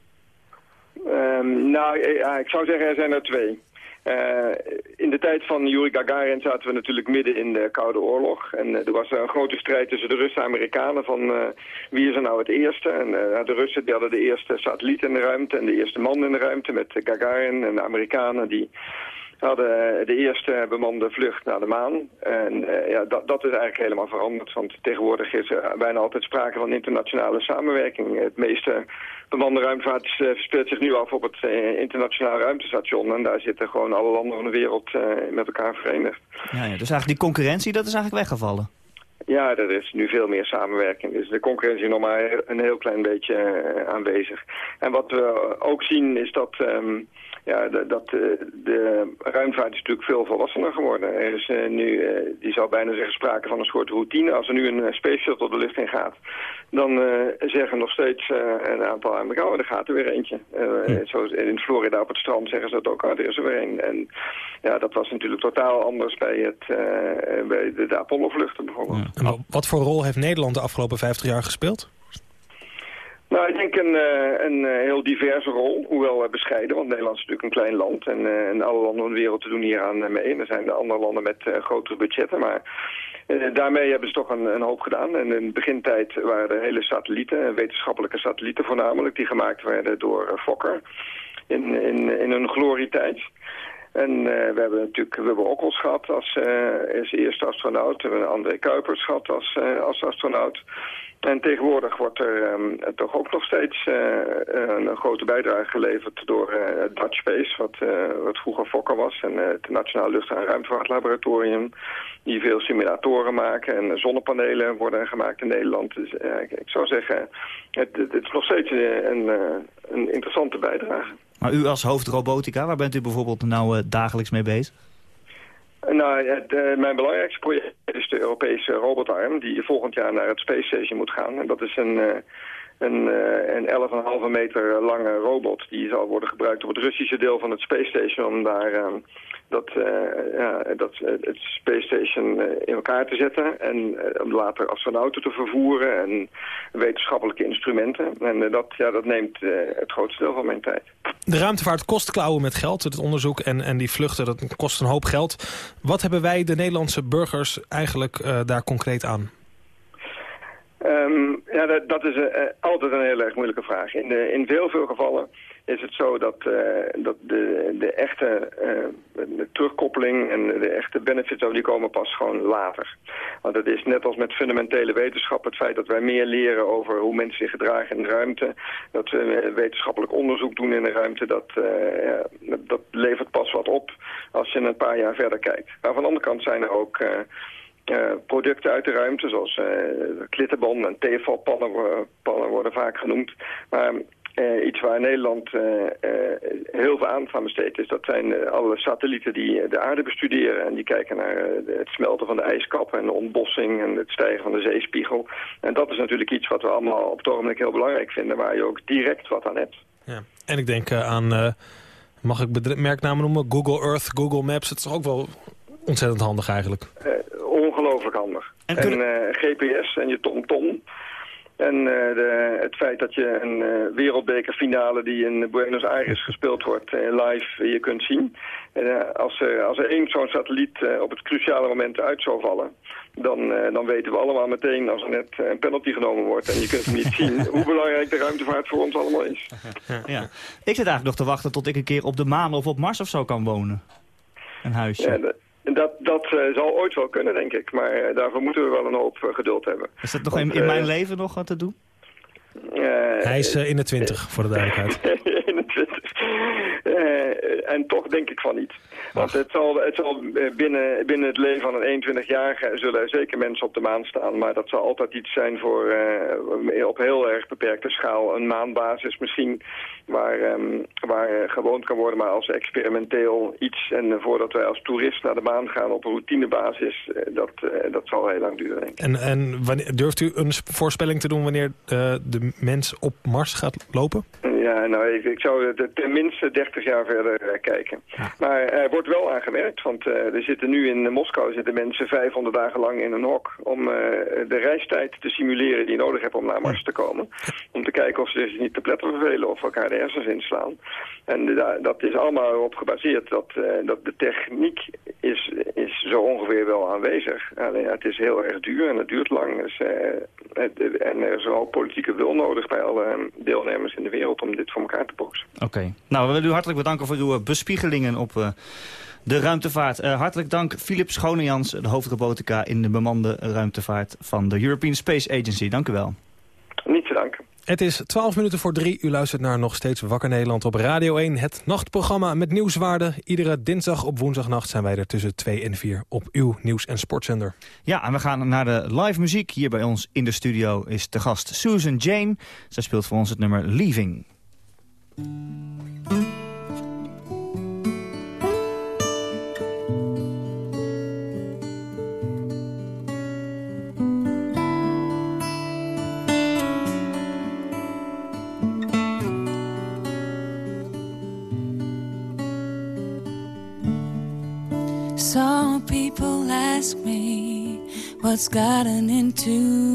Um, nou, ja, ik zou zeggen er zijn er twee. Uh, in de tijd van Yuri Gagarin zaten we natuurlijk midden in de Koude Oorlog. En uh, er was een grote strijd tussen de Russen en Amerikanen van uh, wie is er nou het eerste. En de Russen die hadden de eerste satelliet in de ruimte en de eerste man in de ruimte met Gagarin. En de Amerikanen die hadden de eerste bemande vlucht naar de maan. En ja, dat, dat is eigenlijk helemaal veranderd. Want tegenwoordig is er bijna altijd sprake van internationale samenwerking. Het meeste bemande ruimtevaart speelt zich nu af op het uh, internationaal ruimtestation. En daar zitten gewoon alle landen van de wereld uh, met elkaar verenigd. Ja, ja, dus eigenlijk die concurrentie, dat is eigenlijk weggevallen. Ja, er is nu veel meer samenwerking. Dus de concurrentie is nog maar een heel klein beetje aanwezig. En wat we ook zien is dat... Um, ja, de, dat uh, de ruimtevaart is natuurlijk veel volwassener geworden. Er is uh, nu, uh, die zou bijna zeggen, sprake van een soort routine. Als er nu een space shuttle de lucht in gaat, dan zeggen nog steeds een aantal Amerikanen, oh, er gaat er weer eentje. Hm. Zoals in Florida op het strand zeggen ze dat ook, oh, er is er weer een. En ja, dat was natuurlijk totaal anders bij, het, bij de, de Apollo-vluchten bijvoorbeeld. Ja. Wat voor rol heeft Nederland de afgelopen 50 jaar gespeeld? Nou, ik denk een, eh, een eh, heel diverse rol, hoewel eh, bescheiden, want Nederland is natuurlijk een klein land en, en alle landen van de wereld doen hier aan mee. En er zijn andere landen met grotere budgetten, maar daarmee hebben ze toch een, een hoop gedaan. En in de begintijd waren er hele satellieten, wetenschappelijke satellieten voornamelijk, die gemaakt werden door Fokker in, in, in hun glorietijd. En we hebben natuurlijk Wubber Okkels gehad als, als eerste astronaut. We hebben André Kuipers gehad als, als astronaut. En tegenwoordig wordt er ehm, toch ook nog steeds eh, een grote bijdrage geleverd door eh, Dutch Space, wat, eh, wat vroeger Fokker was, en het Nationaal Lucht- en Ruimtevaartlaboratorium, die veel simulatoren maken en zonnepanelen worden gemaakt in Nederland. Dus ik, zou zeggen, het, is nog steeds een, een, interessante bijdrage. Maar u als hoofd robotica, waar bent u bijvoorbeeld nou dagelijks mee bezig? Nou, het, eh, mijn belangrijkste project is de Europese robotarm... die volgend jaar naar het Space Station moet gaan. En dat is een, eh, een, eh, een 11,5 meter lange robot... die zal worden gebruikt op het Russische deel van het Space Station... om daar eh, dat, eh, ja, dat, het Space Station in elkaar te zetten... en om later astronauten te vervoeren en wetenschappelijke instrumenten. En dat, ja, dat neemt het grootste deel van mijn tijd. De ruimtevaart kost klauwen met geld. Het onderzoek en, en die vluchten, dat kost een hoop geld. Wat hebben wij, de Nederlandse burgers, eigenlijk daar concreet aan? Ehm, ja, dat, dat is eh, altijd een heel erg moeilijke vraag. In, de, in veel, veel gevallen is het zo dat, eh, dat de, de echte eh, terugkoppeling en de echte benefits die komen pas gewoon later. Want het is net als met fundamentele wetenschap het feit dat wij meer leren over hoe mensen zich gedragen in de ruimte. Dat we wetenschappelijk onderzoek doen in de ruimte. Dat, eh, ja, dat levert pas wat op als je een paar jaar verder kijkt. Maar van de andere kant zijn er ook... eh, producten uit de ruimte, zoals uh, en tevalpannen wo- pannen worden vaak genoemd. Maar eh, iets waar Nederland heel veel aandacht aan besteedt, is dat zijn alle satellieten die de aarde bestuderen. En die kijken naar het smelten van de ijskappen en de ontbossing en het stijgen van de zeespiegel. En dat is natuurlijk iets wat we allemaal op het ogenblik heel belangrijk vinden, waar je ook direct wat aan hebt. Ja. En ik denk aan, mag ik merknamen noemen? Google Earth, Google Maps. Het is toch ook wel ontzettend handig eigenlijk. Ongelooflijk handig. En, eh, GPS en je TomTom. En eh, de, het feit dat je een eh, wereldbekerfinale die in Buenos Aires gespeeld wordt live je kunt zien. En, als, er als er één zo'n satelliet op het cruciale moment uit zou vallen... Dan, dan weten we allemaal meteen als er net een penalty genomen wordt... en je kunt hem niet zien hoe belangrijk de ruimtevaart voor ons allemaal is. Ja. Ik zit eigenlijk nog te wachten tot ik een keer op de maan of op Mars of zo kan wonen. Een huisje. Ja, dat dat eh, zal ooit wel kunnen, denk ik. Maar eh, daarvoor moeten we wel een hoop eh, geduld hebben. Is dat nog Want, in, in mijn leven nog wat te doen? Hij is in de twintig, voor de duidelijkheid. 21. Eh, en toch denk ik van niet. Want het zal, het zal eh, binnen, binnen het leven van een 21-jarige zullen er zeker mensen op de maan staan. Maar dat zal altijd iets zijn voor eh, op heel erg beperkte schaal. Een maanbasis misschien waar, ehm, waar eh, gewoond kan worden, maar als experimenteel iets. En voordat wij als toerist naar de maan gaan op een routinebasis, dat, dat zal heel lang duren denk ik. En, en wanneer, durft u een sp- voorspelling te doen wanneer de mens op Mars gaat lopen? Ja, nou, ik, ik zou het tenminste 30 jaar verder kijken. Maar er wordt wel aan gewerkt, want eh, er zitten nu in Moskou zitten mensen 500 dagen lang in een hok om eh, de reistijd te simuleren die je nodig hebt om naar Mars te komen. Om te kijken of ze zich niet te pletten vervelen of elkaar de hersens inslaan. En da- dat is allemaal op gebaseerd dat, eh, dat de techniek is, is zo ongeveer wel aanwezig. Alleen het is heel erg duur en het duurt lang. Dus, eh, en er is wel politieke wil nodig bij alle eh, deelnemers in de wereld om dit voor elkaar te boksen. Oké. Nou, we willen u hartelijk bedanken voor uw eh, bespiegelingen op eh, de ruimtevaart. Eh, hartelijk dank Philip Schonejans, de hoofdrobotica in de bemande ruimtevaart van de European Space Agency. Dank u wel. Niet te danken. Het is 12 minuten voor drie. U luistert naar Nog Steeds Wakker Nederland op Radio 1. Het nachtprogramma met nieuwswaarde. Iedere dinsdag op woensdagnacht zijn wij er tussen 2 en 4 op uw nieuws- en sportzender. Ja, en we gaan naar de live muziek. Hier bij ons in de studio is de gast Susan Jane. Zij speelt voor ons het nummer Leaving. Ask me what's gotten into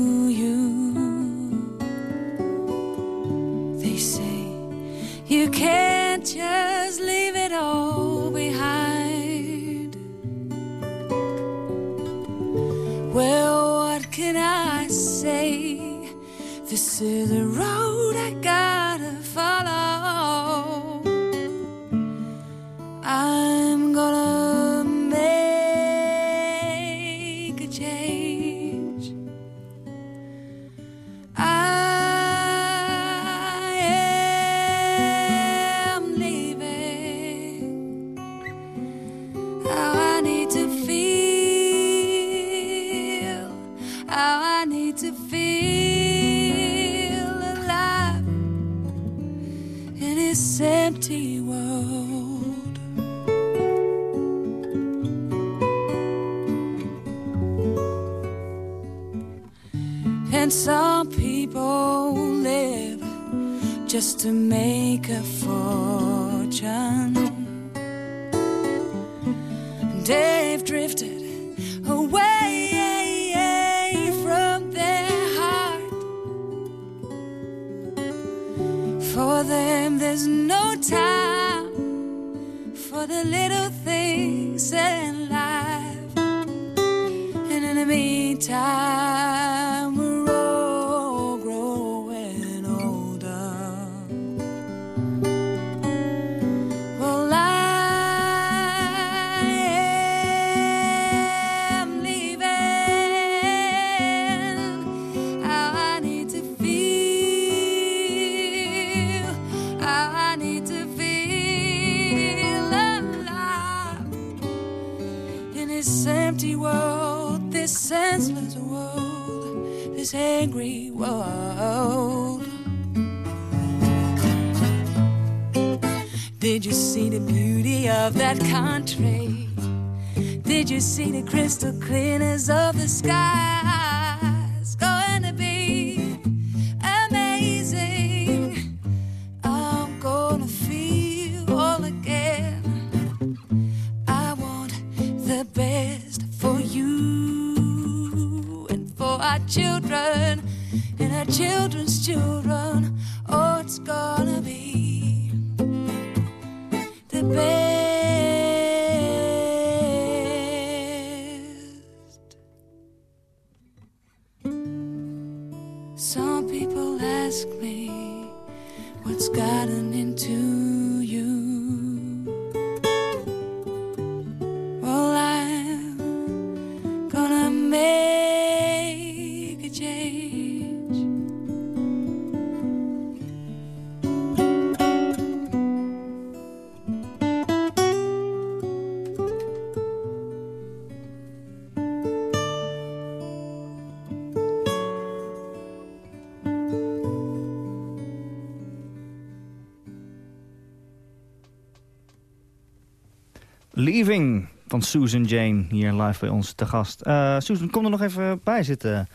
Leaving van Susan Jane hier live bij ons te gast. Eh, Susan, kom er nog even bij zitten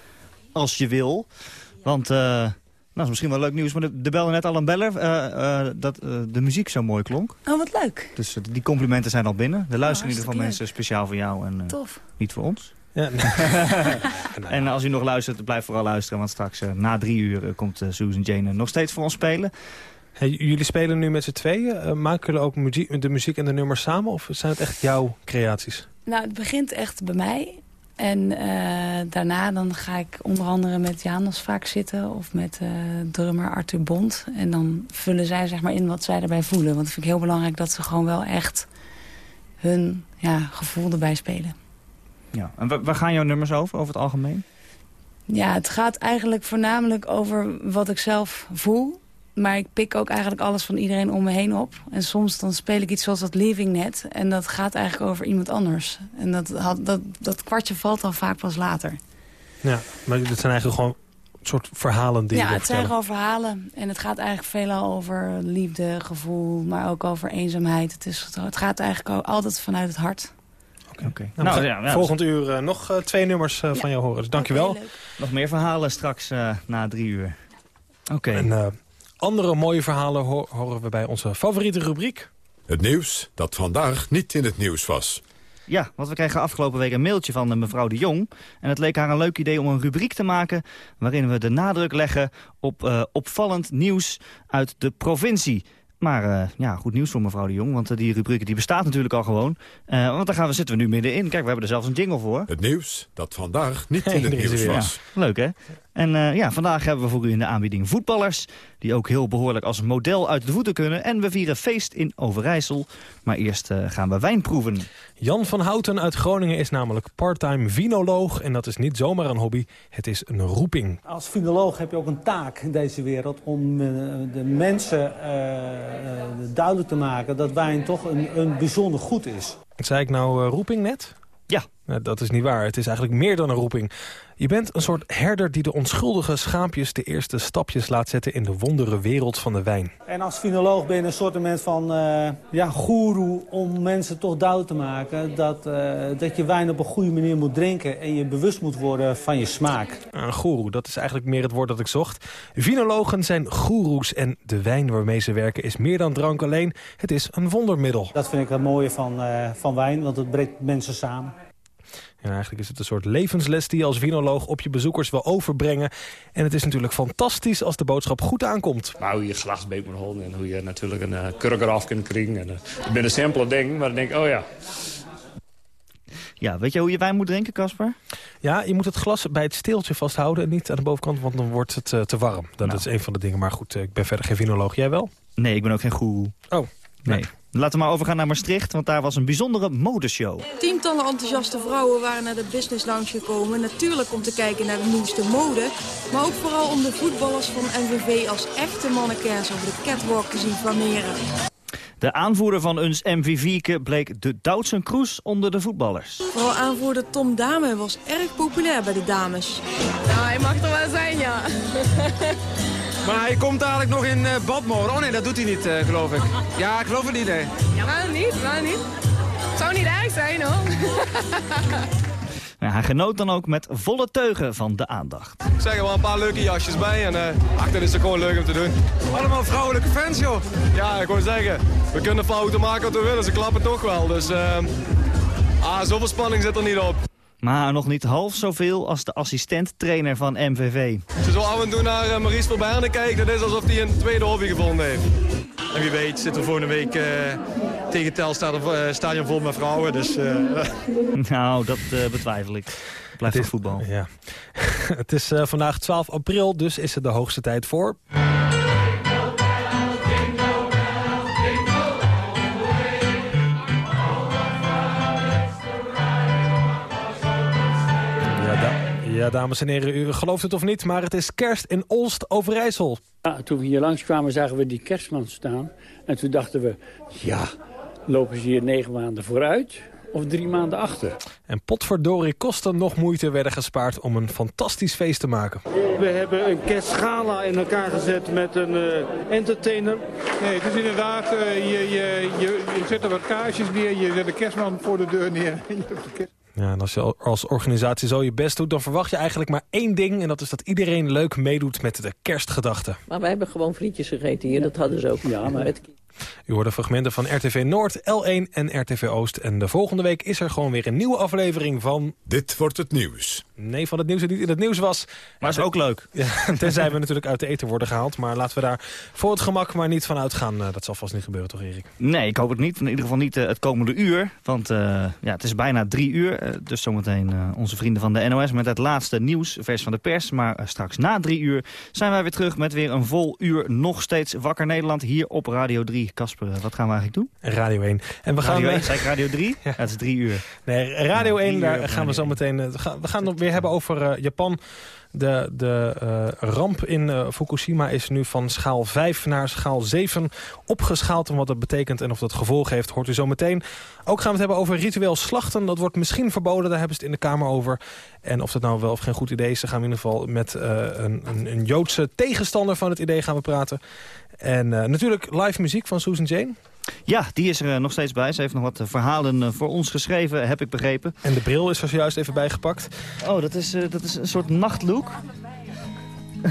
als je wil. Want, eh, nou, dat is misschien wel leuk nieuws, maar de, de belde net al een beller eh, eh, dat de muziek zo mooi klonk. Oh, wat leuk. Dus die complimenten zijn al binnen. Er luisteren in ieder geval hartstikke mensen speciaal voor jou en eh, Tof. niet voor ons. Ja. en als u nog luistert, blijf vooral luisteren. Want straks na drie uur komt Susan Jane nog steeds voor ons spelen. Hey, jullie spelen nu met z'n tweeën. Eh, maken jullie ook muziek, de muziek en de nummers samen? Of zijn het echt jouw creaties? Nou, het begint echt bij mij. En eh, daarna dan ga ik onder andere met Janos vaak zitten. Of met eh, drummer Arthur Bond. En dan vullen zij zeg maar in wat zij erbij voelen. Want het vind ik heel belangrijk dat ze gewoon wel echt hun ja, gevoel erbij spelen. Ja. En wa- waar gaan jouw nummers over, over het algemeen? Ja, het gaat eigenlijk voornamelijk over wat ik zelf voel. Maar ik pik ook eigenlijk alles van iedereen om me heen op. En soms dan speel ik iets zoals dat Living Net. En dat gaat eigenlijk over iemand anders. En dat, had, dat, dat kwartje valt dan vaak pas later. Ja, maar dit zijn eigenlijk gewoon een soort verhalen die ja, het zijn gewoon verhalen. En het gaat eigenlijk veelal over liefde, gevoel, maar ook over eenzaamheid. Het, is, het gaat eigenlijk ook altijd vanuit het hart. Oké. Nou, gaan volgend uur eh, nog eh, twee nummers eh, van jou horen. Dus dankjewel. Nog meer verhalen straks eh, na drie uur. Oké. En eh, andere mooie verhalen ho- horen we bij onze favoriete rubriek. Het nieuws dat vandaag niet in het nieuws was. Ja, want we kregen afgelopen week een mailtje van eh, mevrouw de Jong. En het leek haar een leuk idee om een rubriek te maken... waarin we de nadruk leggen op eh, opvallend nieuws uit de provincie. Maar uh, ja, goed nieuws voor mevrouw de Jong, want uh, die rubriek die bestaat natuurlijk al gewoon. Uh, want daar gaan we, zitten we nu middenin. Kijk, we hebben er zelfs een jingle voor. Het nieuws dat vandaag niet in het nieuws was. Ja, leuk hè? En ja, vandaag hebben we voor u in de aanbieding voetballers... die ook heel behoorlijk als model uit de voeten kunnen. En we vieren feest in Overijssel. Maar eerst gaan we wijn proeven. Jan van Houten uit Groningen is namelijk parttime vinoloog. En dat is niet zomaar een hobby, het is een roeping. Als vinoloog heb je ook een taak in deze wereld... om de mensen duidelijk te maken dat wijn toch een, een bijzonder goed is. Zei ik nou roeping net? Ja. Dat is niet waar. Het is eigenlijk meer dan een roeping. Je bent een soort herder die de onschuldige schaampjes... de eerste stapjes laat zetten in de wondere wereld van de wijn. En als finoloog ben je een soort van uh, ja, goeroe... om mensen toch duidelijk te maken dat, uh, dat je wijn op een goede manier moet drinken... en je bewust moet worden van je smaak. Een goeroe, dat is eigenlijk meer het woord dat ik zocht. Vinologen zijn goeroes en de wijn waarmee ze werken is meer dan drank alleen. Het is een wondermiddel. Dat vind ik het mooie van, uh, van wijn, want het brengt mensen samen. En eigenlijk is het een soort levensles die je als vinoloog op je bezoekers wil overbrengen. En het is natuurlijk fantastisch als de boodschap goed aankomt. Maar hoe je glas beet moet houden en hoe je natuurlijk een uh, kurk eraf kunt krijgen. En, uh, ik ben een simpele ding, maar dan denk ik, oh ja... Ja, weet je hoe je wijn moet drinken, Casper? Ja, je moet het glas bij het steeltje vasthouden en niet aan de bovenkant, want dan wordt het uh, te warm. Dat nou. is een van de dingen, maar goed, ik ben verder geen vinoloog. Jij wel? Nee, ik ben ook geen goeroe. Oh, nee. Laten we maar overgaan naar Maastricht, want daar was een bijzondere modeshow. Tientallen enthousiaste vrouwen waren naar de Business Lounge gekomen. Natuurlijk om te kijken naar de nieuwste mode. Maar ook vooral om de voetballers van NVV als echte mannekens over de catwalk te zien flaneren. De aanvoerder van ons MVV bleek de Doutzen Kroes onder de voetballers. Vooral aanvoerder Tom Dame was erg populair bij de dames. Nou, hij mag er wel zijn, ja. Maar hij komt eigenlijk nog in uh, badmode. Oh nee, dat doet hij niet, uh, geloof ik. Ja, ik geloof het niet, nee. Ja, waarom niet? Waarom niet? Het zou niet erg zijn, hoor. Ja, hij genoot dan ook met volle teugen van de aandacht. Ik zeg er wel een paar leuke jasjes bij en uh, ach, dat is er gewoon leuk om te doen. Allemaal vrouwelijke fans, joh. Ja, ik wil zeggen, we kunnen fouten maken wat we willen, ze klappen toch wel. Dus, uh, ah, zoveel spanning zit er niet op. Maar nog niet half zoveel als de assistent-trainer van MVV. Als je zo af en toe naar uh, Maurice Verberne kijkt, dat is alsof hij een tweede hobby gevonden heeft. En wie weet zitten we volgende week uh, tegen Telstar uh, stadion vol met vrouwen. Dus, nou, dat betwijfel ik. Blijft het voetbal. Ja. het is vandaag 12 april, dus is het de hoogste tijd voor... Ja, dames en heren, u gelooft het of niet, maar het is kerst in Olst Overijssel. Ja, toen we hier langskwamen zagen we die kerstman staan. En toen dachten we, ja, lopen ze hier negen maanden vooruit of drie maanden achter? En potverdorie kosten nog moeite werden gespaard om een fantastisch feest te maken. We hebben een kerstgala in elkaar gezet met een uh, entertainer. Nee, het is inderdaad, uh, je, je, je, je zet er wat kaarsjes neer, je zet de kerstman voor de deur neer. Ja, en als je als organisatie zo je best doet... dan verwacht je eigenlijk maar één ding... en dat is dat iedereen leuk meedoet met de kerstgedachten. Maar wij hebben gewoon frietjes gegeten hier, dat hadden ze ook. Ja, maar... Met... U hoorde fragmenten van RTV Noord, L1 en RTV Oost. En de volgende week is er gewoon weer een nieuwe aflevering van... Dit wordt het nieuws. Nee, van het nieuws dat niet in het nieuws was. Maar is ook leuk. Ja, tenzij we natuurlijk uit de eten worden gehaald. Maar laten we daar voor het gemak maar niet van uitgaan. Uh, dat zal vast niet gebeuren, toch Erik? Nee, ik hoop het niet. In ieder geval niet uh, het komende uur. Want uh, ja, het is bijna drie uur. dus zometeen onze vrienden van de NOS met het laatste nieuws, vers van de pers. Maar straks na drie uur zijn wij weer terug met weer een vol uur nog steeds Wakker Nederland hier op Radio 3. Kasper, wat gaan we eigenlijk doen? Radio 1. En we Radio gaan, 1, zei ik Radio 3? ja. het is drie uur. Nee, Radio 1, daar gaan we zo meteen... we gaan nog weer hebben over uh, Japan. De, de uh, ramp in uh, Fukushima is nu van schaal 5 naar schaal 7 opgeschaald. En wat dat betekent en of dat gevolg heeft, hoort u zo meteen. Ook gaan we het hebben over ritueel slachten. Dat wordt misschien verboden, daar hebben ze het in de Kamer over. En of dat nou wel of geen goed idee is, dan gaan we in ieder geval met een, een, een, Joodse tegenstander van het idee gaan we praten. En natuurlijk live muziek van Susan Jane. Ja, die is er nog steeds bij. Ze heeft nog wat verhalen voor ons geschreven, heb ik begrepen. En de bril is er zojuist even bijgepakt. Oh, dat is, dat is een soort nachtlook.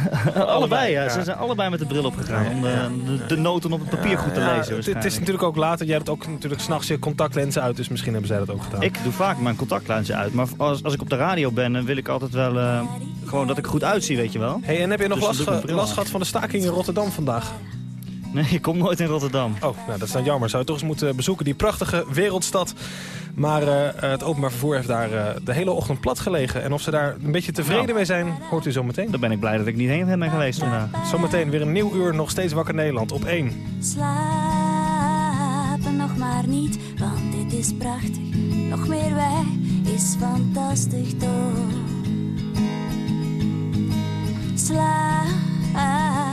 allebei, ja. Ze zijn allebei met de bril opgegaan om de, de, de noten op het papier goed te lezen. Het is natuurlijk ook later. Jij hebt ook natuurlijk s'nachts je contactlenzen uit, dus misschien hebben zij dat ook gedaan. Ik doe vaak mijn contactlenzen uit, maar als, als ik op de radio ben, wil ik altijd wel uh, gewoon dat ik er goed uitzie, weet je wel. Hey, en heb je nog dus last, last gehad van de staking in Rotterdam vandaag? Nee, ik kom nooit in Rotterdam. Oh, nou, dat is dan jammer. Zou je toch eens moeten bezoeken, die prachtige wereldstad. Maar uh, het openbaar vervoer heeft daar uh, de hele ochtend plat gelegen. En of ze daar een beetje tevreden nou, mee zijn, hoort u zo meteen. Dan ben ik blij dat ik niet heen ben geweest vandaag. Zometeen weer een nieuw uur, nog steeds wakker Nederland, op één. Slapen nog maar niet, want dit is prachtig. Nog meer wij is fantastisch toch. Slapen